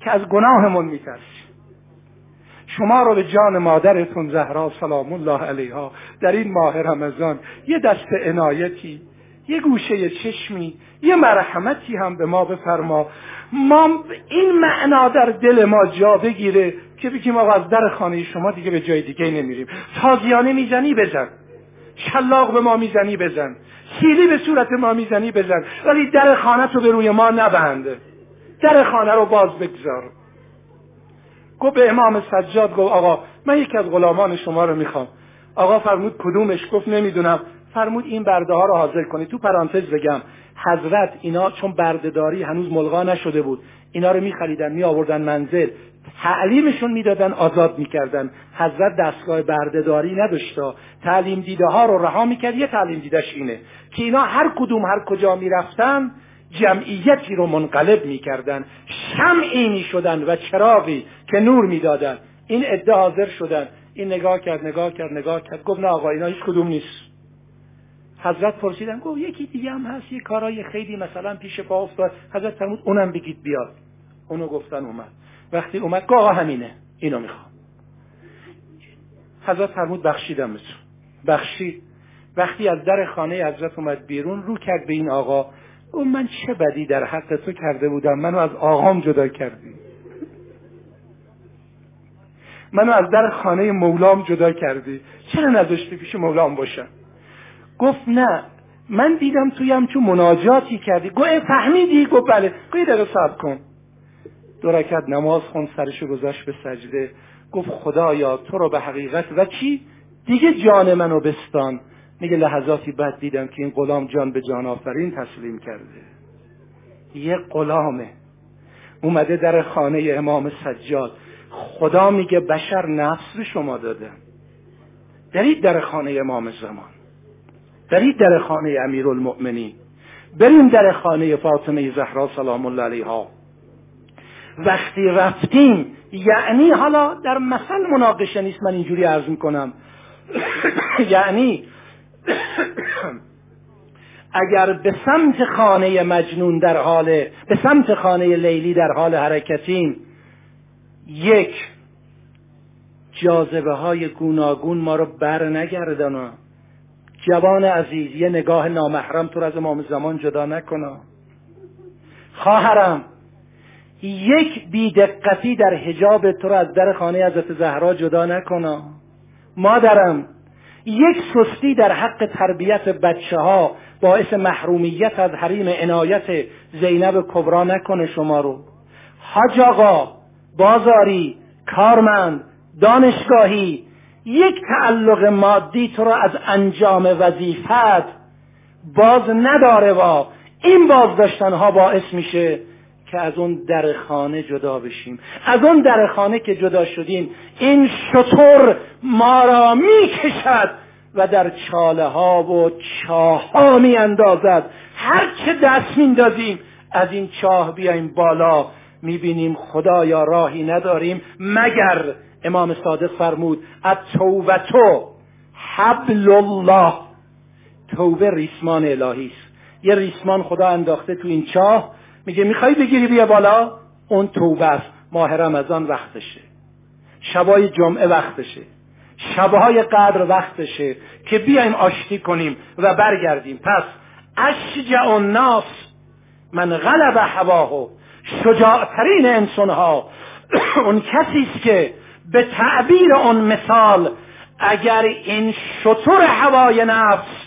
که از گناهمون میترسیم. شما رو به جان مادرتون زهرا سلام الله علیها. در این ماه رمضان یه دست عنایتی یه گوشه چشمی یه مرحمتی هم به ما بفرما. ما این معنا در دل ما جا بگیره که بگیم آقا از در خانه شما دیگه به جای دیگه نمیریم. تازیانه می‌زنی بزن. شلاق به ما می‌زنی بزن. سیلی به صورت ما می‌زنی بزن. ولی در خانه تو به روی ما نبنده در خانه رو باز بگذار. گفت به امام سجاد گفت آقا من یکی از غلامان شما رو می‌خوام. آقا فرمود کدومش؟ گفت نمی‌دونم. فرمود این برده ها رو حاضر کنید. تو پرانتز بگم حضرت اینا چون بردهداری هنوز ملغا نشده بود. اینا رو میخریدن می آوردن منزل. تعلیمشون می‌دادن آزاد می‌کردن. حضرت دستگاه بردهداری نداشت. تعلیم دیده ها رو رها می‌کرد. یه تعلیم دیدش اینه که اینا هر کدوم هر کجا می‌رفتن جمعیتی رو منقلب می‌کردن. شمعی می‌شدن و چراغی که نور می‌دادن. این عده حاضر شدن. این نگاه کرد نگاه کرد نگاه کرد. گفت نه آقا اینا هیچ کدوم نیست. حضرت پرسیدن گفت یکی دیگه هم هست یه کارای خیلی مثلا پیش پا افتاد. حضرت فرمود اونم بگید بیاد. اونو گفتن اومد. وقتی اومد گفت آقا همینه. اینو می‌خوام. حضرت فرمود بخشیدم بخشید. وقتی از در خانه حضرت اومد بیرون رو کرد به این آقا. او من چه بدی در حق تو کرده بودم؟ منو از آقام جدا کردی. منو از در خانه مولام جدا کردی. چرا نذاشتی پیش مولام باشم؟ گفت نه من دیدم توی هم تو مناجاتی کردی. گفت فهمیدی؟ گفت بله. یه دقیقه صبر کن. دو رکت نماز خون سرشو گذاشت به سجده. گفت خدایا تو رو به حقیقت و چی؟ دیگه جان منو بستان. میگه لحظاتی بعد دیدم که این غلام جان به جان آفرین تسلیم کرده. یه غلامه. اومده در خانه امام سجاد. خدا میگه بشر نفس به شما داده. درید در خانه امام زمان. درید در خانه امیرالمؤمنین. بریم در خانه فاطمه زهرا سلام الله علیها. وقتی رفتیم یعنی حالا در مثل مناقشه نیست من اینجوری عرض می‌کنم. یعنی اگر به سمت خانه مجنون در حال به سمت خانه لیلی در حال حرکتیم یک جاذبه های گوناگون ما رو بر نگردانا جوان عزیز یه نگاه نامحرم تو از امام زمان جدا نکنا خواهرم یک بیدقتی در حجاب تو رو از در خانه حضرت زهرا جدا نکنا مادرم یک سستی در حق تربیت بچه ها باعث محرومیت از حریم عنایت زینب کبرا نکنه شما رو. حاج آقا بازاری کارمند دانشگاهی یک تعلق مادی تو را از انجام وظیفت باز نداره و این بازداشتن ها باعث میشه که از اون در خانه جدا بشیم. از اون در خانه که جدا شدیم این شطور ما را می‌کشد و در چاله ها و چاه ها می اندازد هر چه دست میندازیم از این چاه بیایم بالا. می‌بینیم خدایا راهی نداریم مگر امام صادق فرمود تو حبل الله. توبه ریسمان الهی است. یه ریسمان خدا انداخته تو این چاه میگه می‌خوای بگیری بیا بالا؟ اون توبه است. ماه رمضان وقتشه. شبای جمعه وقتشه. شبهای قدر وقتشه که بیایم آشتی کنیم و برگردیم. پس اشجع الناس من غلب هواه. شجاعترین انسانها. اون کسی است که به تعبیر اون مثال اگر این شطور هوای نفس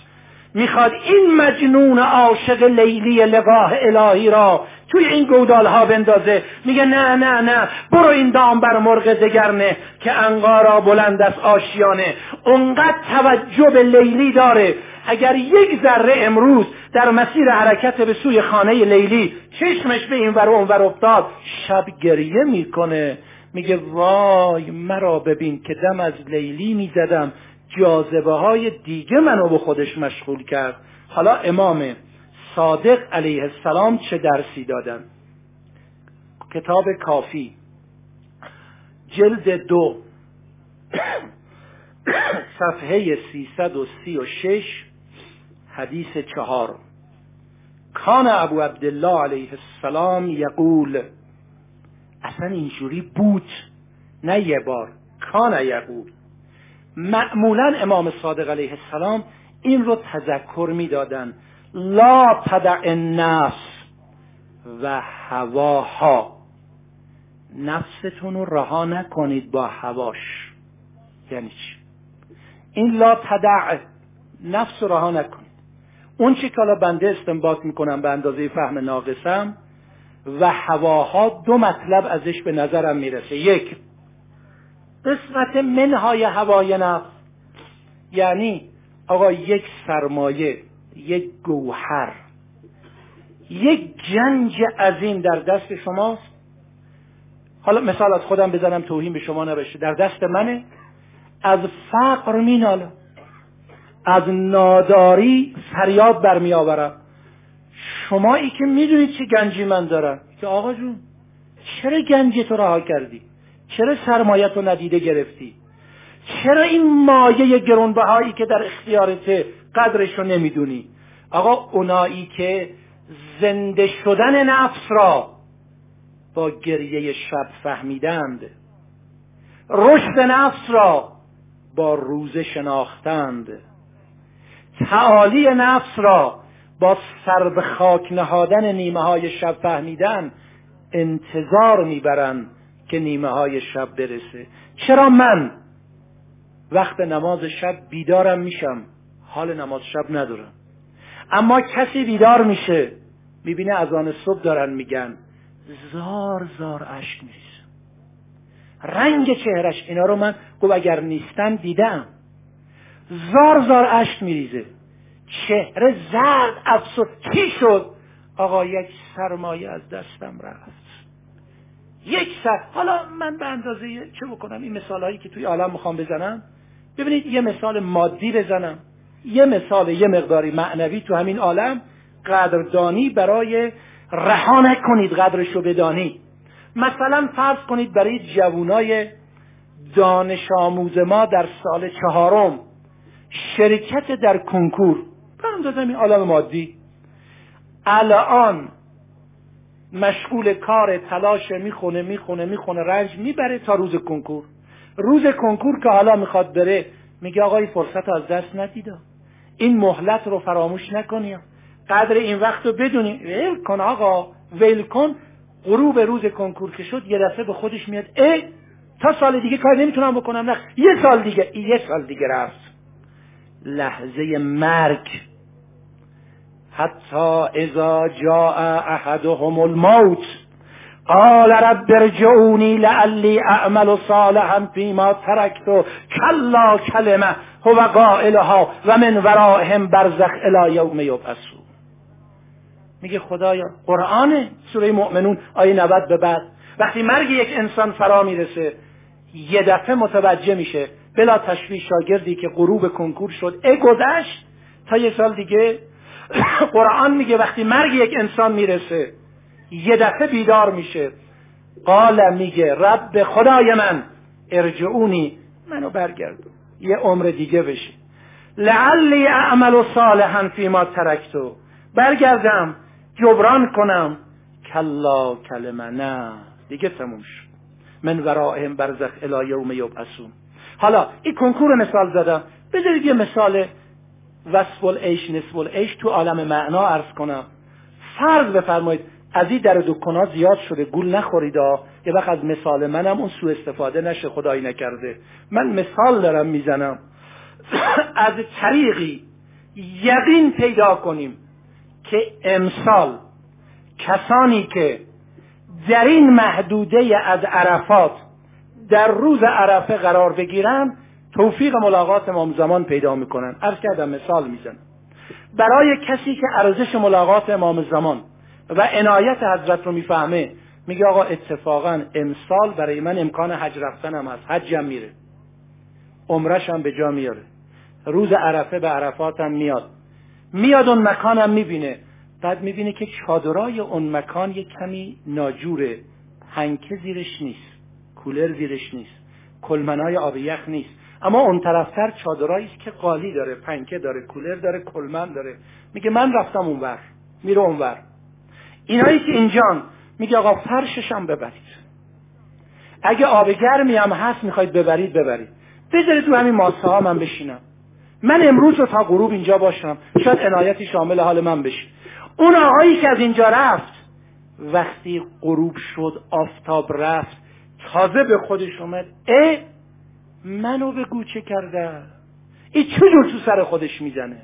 می‌خواد این مجنون عاشق لیلی لقاه الهی را توی این گودال ها بندازه. میگه نه نه نه برو این دام بر مرغ دگرنه که انقارا بلند از آشیانه. اونقدر توجه به لیلی داره. اگر یک ذره امروز در مسیر حرکت به سوی خانه لیلی چشمش به این ور اونور افتاد شب گریه می‌کنه. میگه وای مرا ببین که دم از لیلی می‌زدم. جاذبه های دیگه منو به خودش مشغول کرد. حالا امام صادق علیه السلام چه درسی دادن؟ کتاب کافی. جلد دو. صفحه 336 حدیث چهار. کان ابو عبدالله علیه السلام یقول اصلا اینجوری بود؟ نه یه بار. کان یقول. معمولا امام صادق علیه السلام این رو تذکر می‌دادن لا تدع النفس و هواها. نفستون رو رها نکنید با هواش. یعنی چی؟ این لا تدع نفس رو رها نکنید. اون چی که حالا بنده استنباط می‌کنم به اندازه فهم ناقصم و هواها دو مطلب ازش به نظرم می‌رسه. یک قسمت منهای هوای نفس. یعنی آقا یک سرمایه یک گوهر یک جنج عظیم در دست شماست. حالا مثال از خودم بزنم توهین به شما نبشه در دست منه. از فقر مینالم. از ناداری فریاد برمی آورم شمایی که می‌دونید چه گنجی من دارم. که آقا جون چرا گنج تو رها کردی؟ چرا سرمایت رو ندیده گرفتی؟ چرا این مایه گرونبهایی که در اختیارت قدرش رو نمی‌دونی؟ آقا اونایی که زنده شدن نفس را با گریه شب فهمیدند رشد نفس را با روزه شناختند تعالی نفس را با سر به خاک نهادن نیمه های شب فهمیدن انتظار می‌برند. که نیمه های شب برسه. چرا من وقت نماز شب بیدارم میشم؟ حال نماز شب ندارم. اما کسی بیدار میشه می‌بینه از آن صبح دارن میگن زار زار اشک میریزم رنگ چهرش اینا رو من گفت اگر نیستن دیدم. زار زار اشک میریزه. چهره زرد افسر چی شد؟ آقا یک سرمایه از دستم رفت. یک سر حالا من به اندازه چه بکنم؟ این مثال هایی که توی عالم می‌خوام بزنم. ببینید یه مثال مادی بزنم. یه مثال یه مقداری معنوی تو همین عالم قدردانی برای رها نکنید قدرش رو بدانید. مثلا فرض کنید برای جوانای دانش آموز ما در سال چهارم شرکت در کنکور. به این عالم مادی. الان مشغول کار تلاش می‌خونه می‌خونه می‌خونه رنج می‌بره تا روز کنکور. روز کنکور که حالا می‌خواد بره میگه آقای فرصت از دست ندیدا این مهلت رو فراموش نکنی. قدر این وقت رو بدونی. ویل کن آقا ویل کن. غروب روز کنکور که شد یه دفعه به خودش میاد ای تا سال دیگه کار نمی‌تونم بکنم نه. یه سال دیگه یه سال دیگه رفت. لحظه مرگ. حتی اذا جاء احدهم الموت قال رب ارجعوني لعلی اعمل صالحا فيما تركت كلا کلمه هو قائلها و من ورائهم برزخ الى یوم یبعثون. میگه خدایا قرآن سوره مؤمنون آیه 90 به بعد. وقتی مرگ یک انسان فرا می‌رسه یه دفعه متوجه میشه بلا تشویش شاگردی که غروب کنکور شد ای گذشت تا یه سال دیگه قرآن میگه وقتی مرگ یک انسان می‌رسه یه دفعه بیدار میشه. قال میگه رب خدای من ارجعونی منو برگردون. یه عمر دیگه بشه لعلی اعمل صالحا فیما ترکتو. برگردم جبران کنم. کلا کلمه نه دیگه تموم شد. من ورائهم برزخ الی یوم یبعثون. حالا این کنکور مثال زدم. بذارید یه مثال وصف العیش نصف العیش تو عالم معنا عرض کنم. فرض بفرمایید از این در دکانا زیاد شده گول نخورید یه وقت از مثال منم اون سو استفاده نشه خدایی نکرده. من مثال دارم می‌زنم. از طریقی یقین پیدا کنیم که امسال کسانی که در این محدوده از عرفات در روز عرفه قرار بگیرن توفیق ملاقات امام زمان پیدا می‌کنن. عرض کردم مثال می‌زنم. برای کسی که ارزش ملاقات امام زمان و عنایت حضرت رو می‌فهمه میگه آقا اتفاقا امسال برای من امکان حج رفتنم هست. حجم میره. عمرش هم به جا میاره. روز عرفه به عرفاتم میاد. میاد اون مکانم می‌بینه. بعد می‌بینه که چادرای اون مکان یک کمی ناجوره. پنکه زیرش نیست. کولر زیرش نیست. کلمنای آب یخ نیست. اما اون طرفتر چادرایی است که قالی داره پنکه داره کولر داره کلمن داره. میگه من رفتم اونور میره اونور اینایی که اینجان میگه آقا فرششم ببرید. اگه آب گرمی هم هست می‌خواید ببرید ببرید. بذارید تو همین ماسه ها من بشینم. من امروز رو تا غروب اینجا باشم. شاید عنایتی شامل حال من بشه. اون آقایی که از اینجا رفت وقتی غروب شد آفتاب رفت تازه به خودش اومد. اه! منو به گوچه کرده. این چجور تو سر خودش می‌زنه؟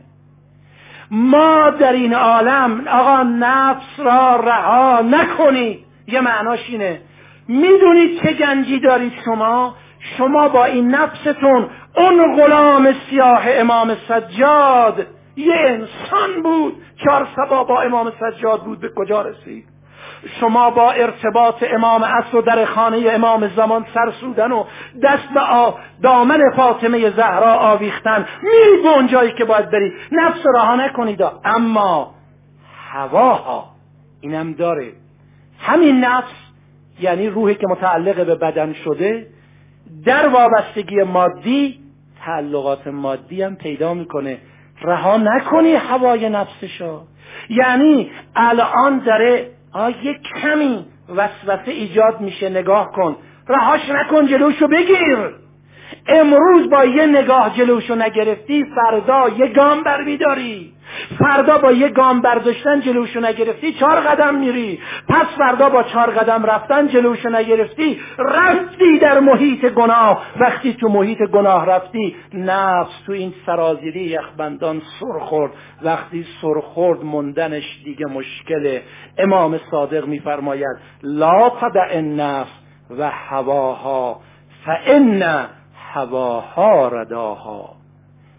ما در این عالم آقا نفس را رها نکنید یه معناش اینه. می‌دونید چه گنجی دارید شما؟ شما با این نفستون اون غلام سیاه امام سجاد یه انسان بود. چهار سبا با امام سجاد بود. به کجا رسید؟ شما با ارتباط امام عصر و در خانه امام زمان سرسودن و دست به دامن فاطمه زهرا آویختن. میرید به اون جایی که باید برید نفس رها نکنید اما هواها اینم داره. همین نفس یعنی روحی که متعلق به بدن شده در وابستگی مادی تعلقات مادی هم پیدا می‌کنه. رها نکنی هوای نفسشو. یعنی الان داره یک کمی وسوسه ایجاد میشه نگاه کن. رهاش نکن جلوشو بگیر. امروز با یه نگاه جلوشو نگرفتی فردا یه گام برمیداری. فردا با یه گام برداشتن جلوشو نگرفتی چهار قدم میری. پس فردا با چهار قدم رفتن جلوشو نگرفتی. رفتی در محیط گناه. وقتی تو محیط گناه رفتی نفس تو این سرازیری یخبندان سر خورد. وقتی سر خورد مندنش دیگه مشکله. امام صادق میفرماید لا تدع النفس و هواها فان هواها رداها.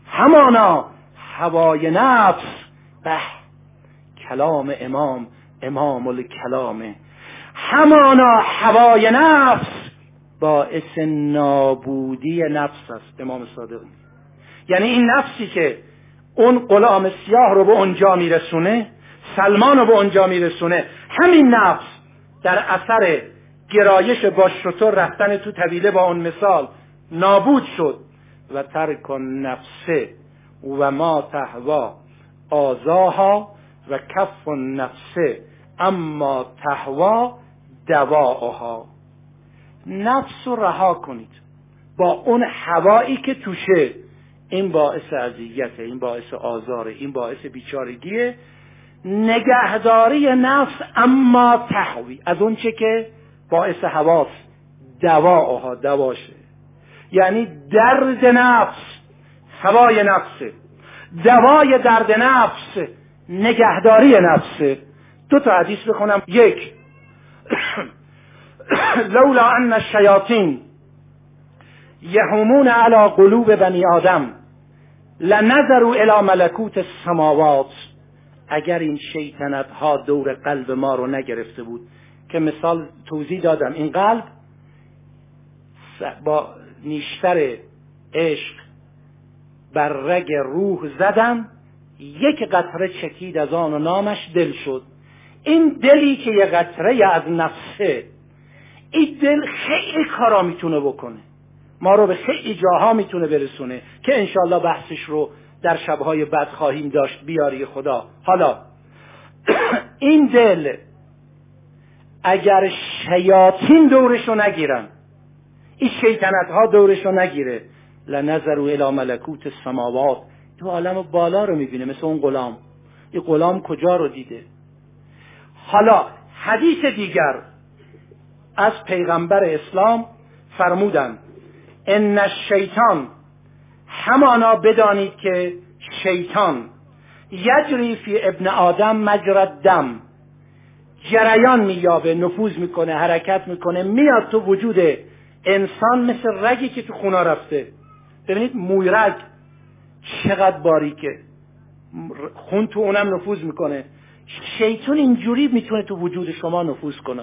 همانا هوای نفس. به کلام امام امام الکلامه همانا هوای نفس باعث نابودی نفس است امام صادق. یعنی این نفسی که اون غلام سیاه رو به اونجا میرسونه سلمان رو به اونجا میرسونه همین نفس در اثر گرایش با شطور رفتن تو طویله با اون مثال نابود شد و ترک نفسه و ما تهوا آزاها و کف نفسه اما تهوا دواها نفس رو رها کنید. با اون هوایی که توشه این باعث اذیته این باعث آزاره این باعث بیچارگیه. نگهداری نفس اما تحوی از اون چه که باعث حواس دواها دواشه. یعنی درد نفس. هوای نفسه دوای درد نفس نگهداری نفسه دو تا حدیث بخونم. یک لولا ان الشیاطین یهومون علی قلوب بنی آدم لنظروا الى ملکوت السماوات. اگر این شیطنت ها دور قلب ما رو نگرفته بود که مثال توضیح دادم این قلب با نیشتر عشق بر رگ روح زدم یک قطره چکید از آن و نامش دل شد. این دلی که یه قطره از نفسه این دل خیلی کارا می‌تونه بکنه. ما رو به خیلی جاها می‌تونه برسونه که انشالله بحثش رو در شبهای بعد خواهیم داشت بیاری خدا. حالا این دل اگر شیاطین دورشو نگیرن این شیطنت ها دورشو نگیره. لنظرو الى ملکوت السماوات. تو عالم بالا رو می‌بینه مثل اون غلام. این غلام کجا رو دیده؟ حالا حدیث دیگر از پیغمبر اسلام فرمودند ان الشیطان همانا بدانید که شیطان. یجری فی ابن آدم مجرد دم جریان مییابه نفوذ می‌کنه حرکت می‌کنه میاد تو وجود انسان مثل رگی که تو خونا رفته. ببینید موی رگ چقدر باریکه. خون تو اونم نفوذ می‌کنه. شیطان اینجوری می‌تونه تو وجود شما نفوذ کنه.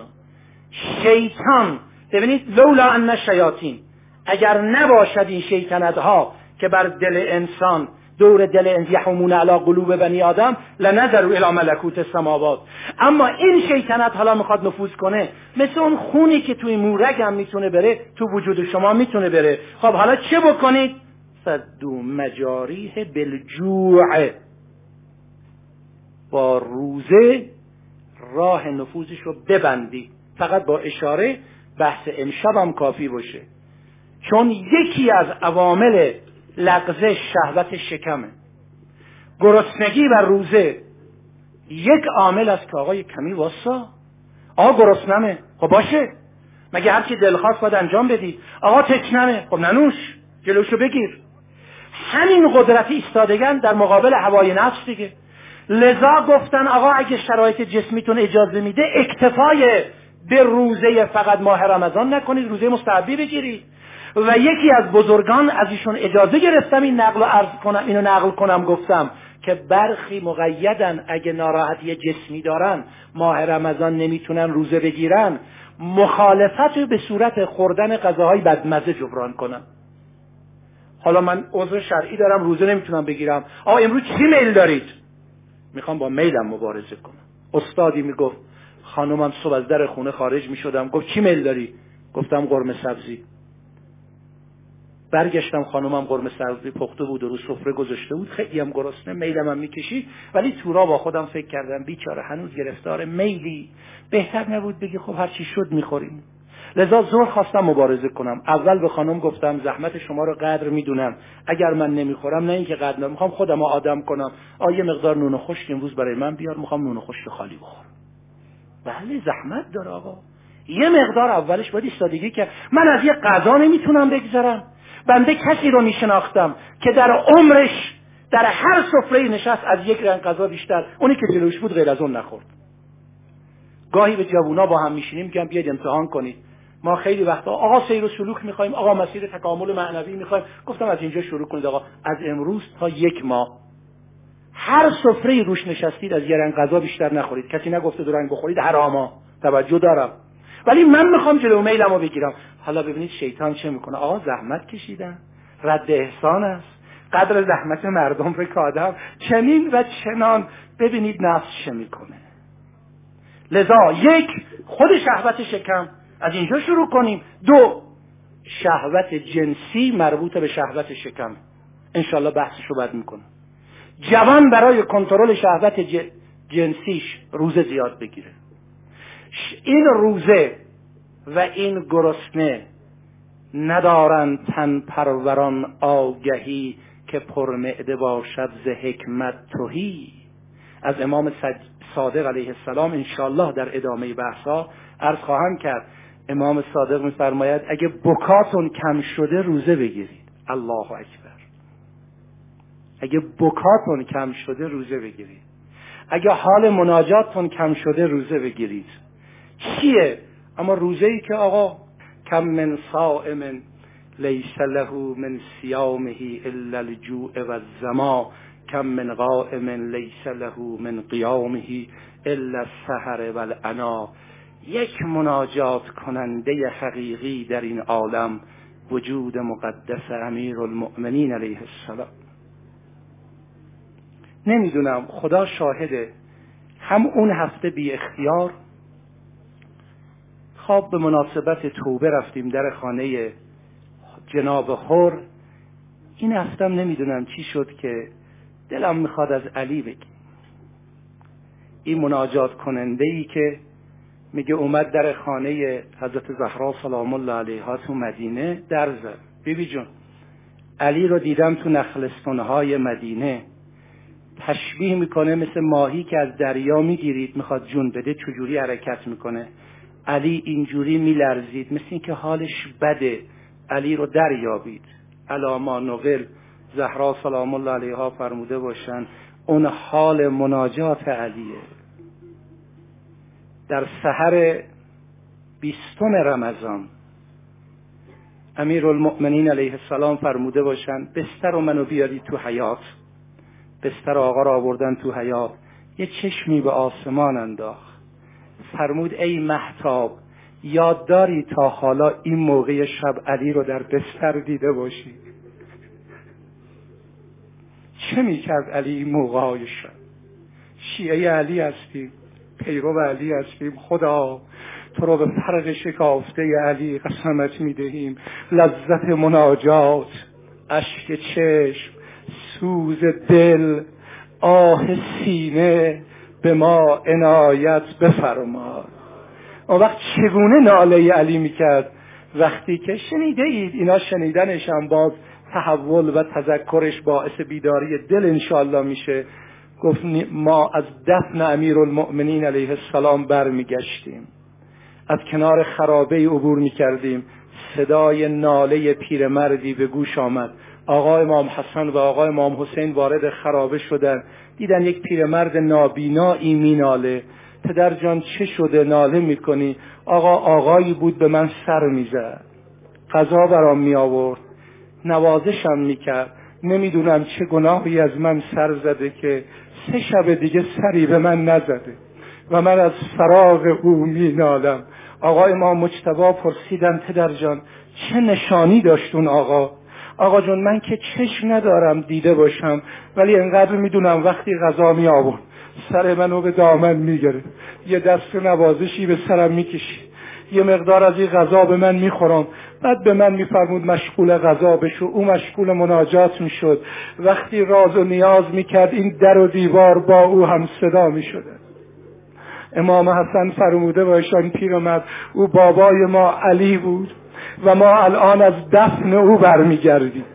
شیطان ببینید لولا ان شیاطین اگر نباشد این شیطنت ها که بر دل انسان دور دل انسان یحومون علی قلوب بنی آدم لنظروا الی ملکوت السماوات. اما این شیطنت حالا می‌خواد نفوذ کنه. مثل اون خونی که توی مورگ هم می‌تونه بره تو وجود شما می‌تونه بره. خب حالا چه بکنید؟ صدو مجاریه بالجوع. با روزه راه نفوذش رو ببندی. فقط با اشاره بحث امشب کافی باشه. چون یکی از عوامل لغزش شهوت شکمه. گرسنگی و روزه یک عامل است که آقای کمی واسا. آقا گرسنمه. خب باشه. مگه هر چی دلخواست باید انجام بدی؟ آقا تکنمه. خب ننوش. جلوشو بگیر. همین قدرت ایستادگن در مقابل هوای نفس دیگه. لذا گفتن آقا اگه شرایط جسمیتون اجازه میده اکتفای به روزه فقط ماه رمضان نکنید. روزه مستحبی بگیرید. و یکی از بزرگان از ایشون اجازه گرفتم این نقل و عرض کنم اینو نقل کنم گفتم که برخی مقیدن اگه ناراحتی جسمی دارن ماه رمضان نمی‌تونن روزه بگیرن مخالفت به صورت خوردن غذاهای بدمزه جبران کنن. حالا من عذر شرعی دارم روزه نمی‌تونم بگیرم. آقا امروز چی میل دارید؟ می‌خوام با میلم مبارزه کنم. استادی می‌گفت خانومم صبح از در خونه خارج می‌شدم. گفت چی میل داری؟ گفتم قرمه سبزی. برگشتم خانومم قرمه سبزی پخته بود و رو سفره گذاشته بود. خیلی هم گرسنه میلم هم می‌کشید. ولی تورا با خودم فکر کردم بیچاره هنوز گرفتار میلی. بهتر نبود بگی خب هر چی شد می‌خوریم. لذا زور خواستم مبارزه کنم. اول به خانم گفتم زحمت شما رو قدر می‌دونم. اگر من نمی‌خورم نه اینکه قدر می‌خوام خودم آدم کنم. آیه مقدار نون خشک امروز برای من بیار. می‌خوام نون خشک خالی بخورم. بله زحمت داره آقا. یه مقدار اولش باید ایستادگی که من از یه غذا نمی‌تونم بگذرم. بنده کسی رو میشناختم که در عمرش در هر سفره نشست از یک رنگ غذا بیشتر. اونی که جلوش بود غیر از اون نخورد. گاهی به جوونا با هم میشینیم میگم بیاید امتحان کنید. ما خیلی وقتا آقا سیر و سلوک می‌خوایم آقا مسیر تکامل معنوی می‌خوایم. گفتم از اینجا شروع کنید آقا. از امروز تا یک ماه. هر سفره روش نشستید از یه رنگ غذا بیشتر نخورید. کسی نگفته دو رنگ بخورید حراما توجه دارم. ولی من می‌خوام جلو میلمو بگیرم. حالا ببینید شیطان چه می‌کنه؟ آقا زحمت کشیدن. رد احسان است. قدر زحمت مردم رو کادم چنین و چنان. ببینید نفس چه می‌کنه. لذا یک خود شهوت شکم. از اینجا شروع کنیم. دو شهوت جنسی مربوط به شهوت شکم. انشالله بحثش رو بد می‌کنم. جوان برای کنترل شهوت جنسیش روزه زیاد بگیره. این روزه و این گرسنه ندارن تن پروران آگهی که پرمعده باشد ز حکمت توهی از امام صادق علیه السلام انشالله در ادامه بحثا عرض خواهم کرد. امام صادق میفرماید اگه بکاتون کم شده روزه بگیرید. الله اکبر. اگه بکاتون کم شده روزه بگیرید. اگه حال مناجاتتون کم شده روزه بگیرید. چیه؟ اما روزه ای که آقا کم من صائم لیس له من صیامه الا الجوع و الزما کم من قائم لیس له من قیامه الا السحر و الانا یک مناجات کننده حقیقی در این عالم وجود مقدس امیر المؤمنین علیه السلام. نمی‌دونم خدا شاهده. هم اون هفته بی اختیار خواب به مناسبت توبه رفتیم در خانه جناب خور این هفتم نمی‌دونم چی شد که دلم می‌خواد از علی بگی. این مناجات کننده ای که میگه اومد در خانه حضرت زهرا سلام الله علیها تو مدینه در زد بیبی جون علی رو دیدم تو نخلستانهای مدینه. تشبیه می‌کنه مثل ماهی که از دریا می‌گیرید می‌خواد جون بده چجوری حرکت می‌کنه؟ علی اینجوری میلرزید مثل اینکه حالش بده. علی رو دریابید. علاما نقل زهرا سلام الله علیها فرموده باشن. اون حال مناجات علیه. در سحر بیستم رمضان امیر المؤمنین علیه السلام فرموده باشن بستر و منو بیاری تو حیات. بستر آقا را آوردن تو حیات. یه چشمی به آسمان انداخت. فرمود ای محتاب یاد داری تا حالا این موقع شب علی رو در بستر دیده باشی؟ چه می‌کرد علی این موقع های شب؟ شیعه علی هستیم پیرو علی هستیم خدا تو رو به فرق شکافته علی قسمت می‌دهیم. لذت مناجات اشک چشم سوز دل آه سینه به ما عنایت بفرما اون وقت چگونه ناله علی می‌کرد؟ وقتی که شنیده اید اینا شنیدنش هم باز تحول و تذکرش باعث بیداری دل انشالله میشه. گفت ما از دفن امیر المؤمنین علیه السلام برمیگشتیم. از کنار خرابه عبور می‌کردیم. صدای ناله پیرمردی به گوش آمد. آقای امام حسن و آقای امام حسین وارد خرابه شدن. دیدن یک پیرمرد نابینایی میناله. پدر جان چه شده؟ ناله می‌کنی. آقا آقایی بود به من سر می‌زد. غذا برام می آورد نوازشم می‌کرد. نمی‌دونم چه گناهی از من سر زده که سه شب دیگه سری به من نزده و من از فراغ او مینالم. آقای ما مجتبا پرسیدن پدر جان چه نشانی داشتون آقا؟ آقا جون من که چشم ندارم دیده باشم ولی انقدر می‌دونم وقتی غذا می آورد سر منو به دامن میگره یه دست نوازشی به سرم می‌کشی. یه مقدار از این غذا به من می‌خورم. بعد به من میفرمود مشغول غذا بشو. او مشغول مناجات می‌شد. وقتی راز و نیاز می‌کرد این در و دیوار با او هم صدا می‌شده امام حسن فرموده باشان پیرمرد او بابای ما علی بود. و ما الان از دفن او برمیگردیم.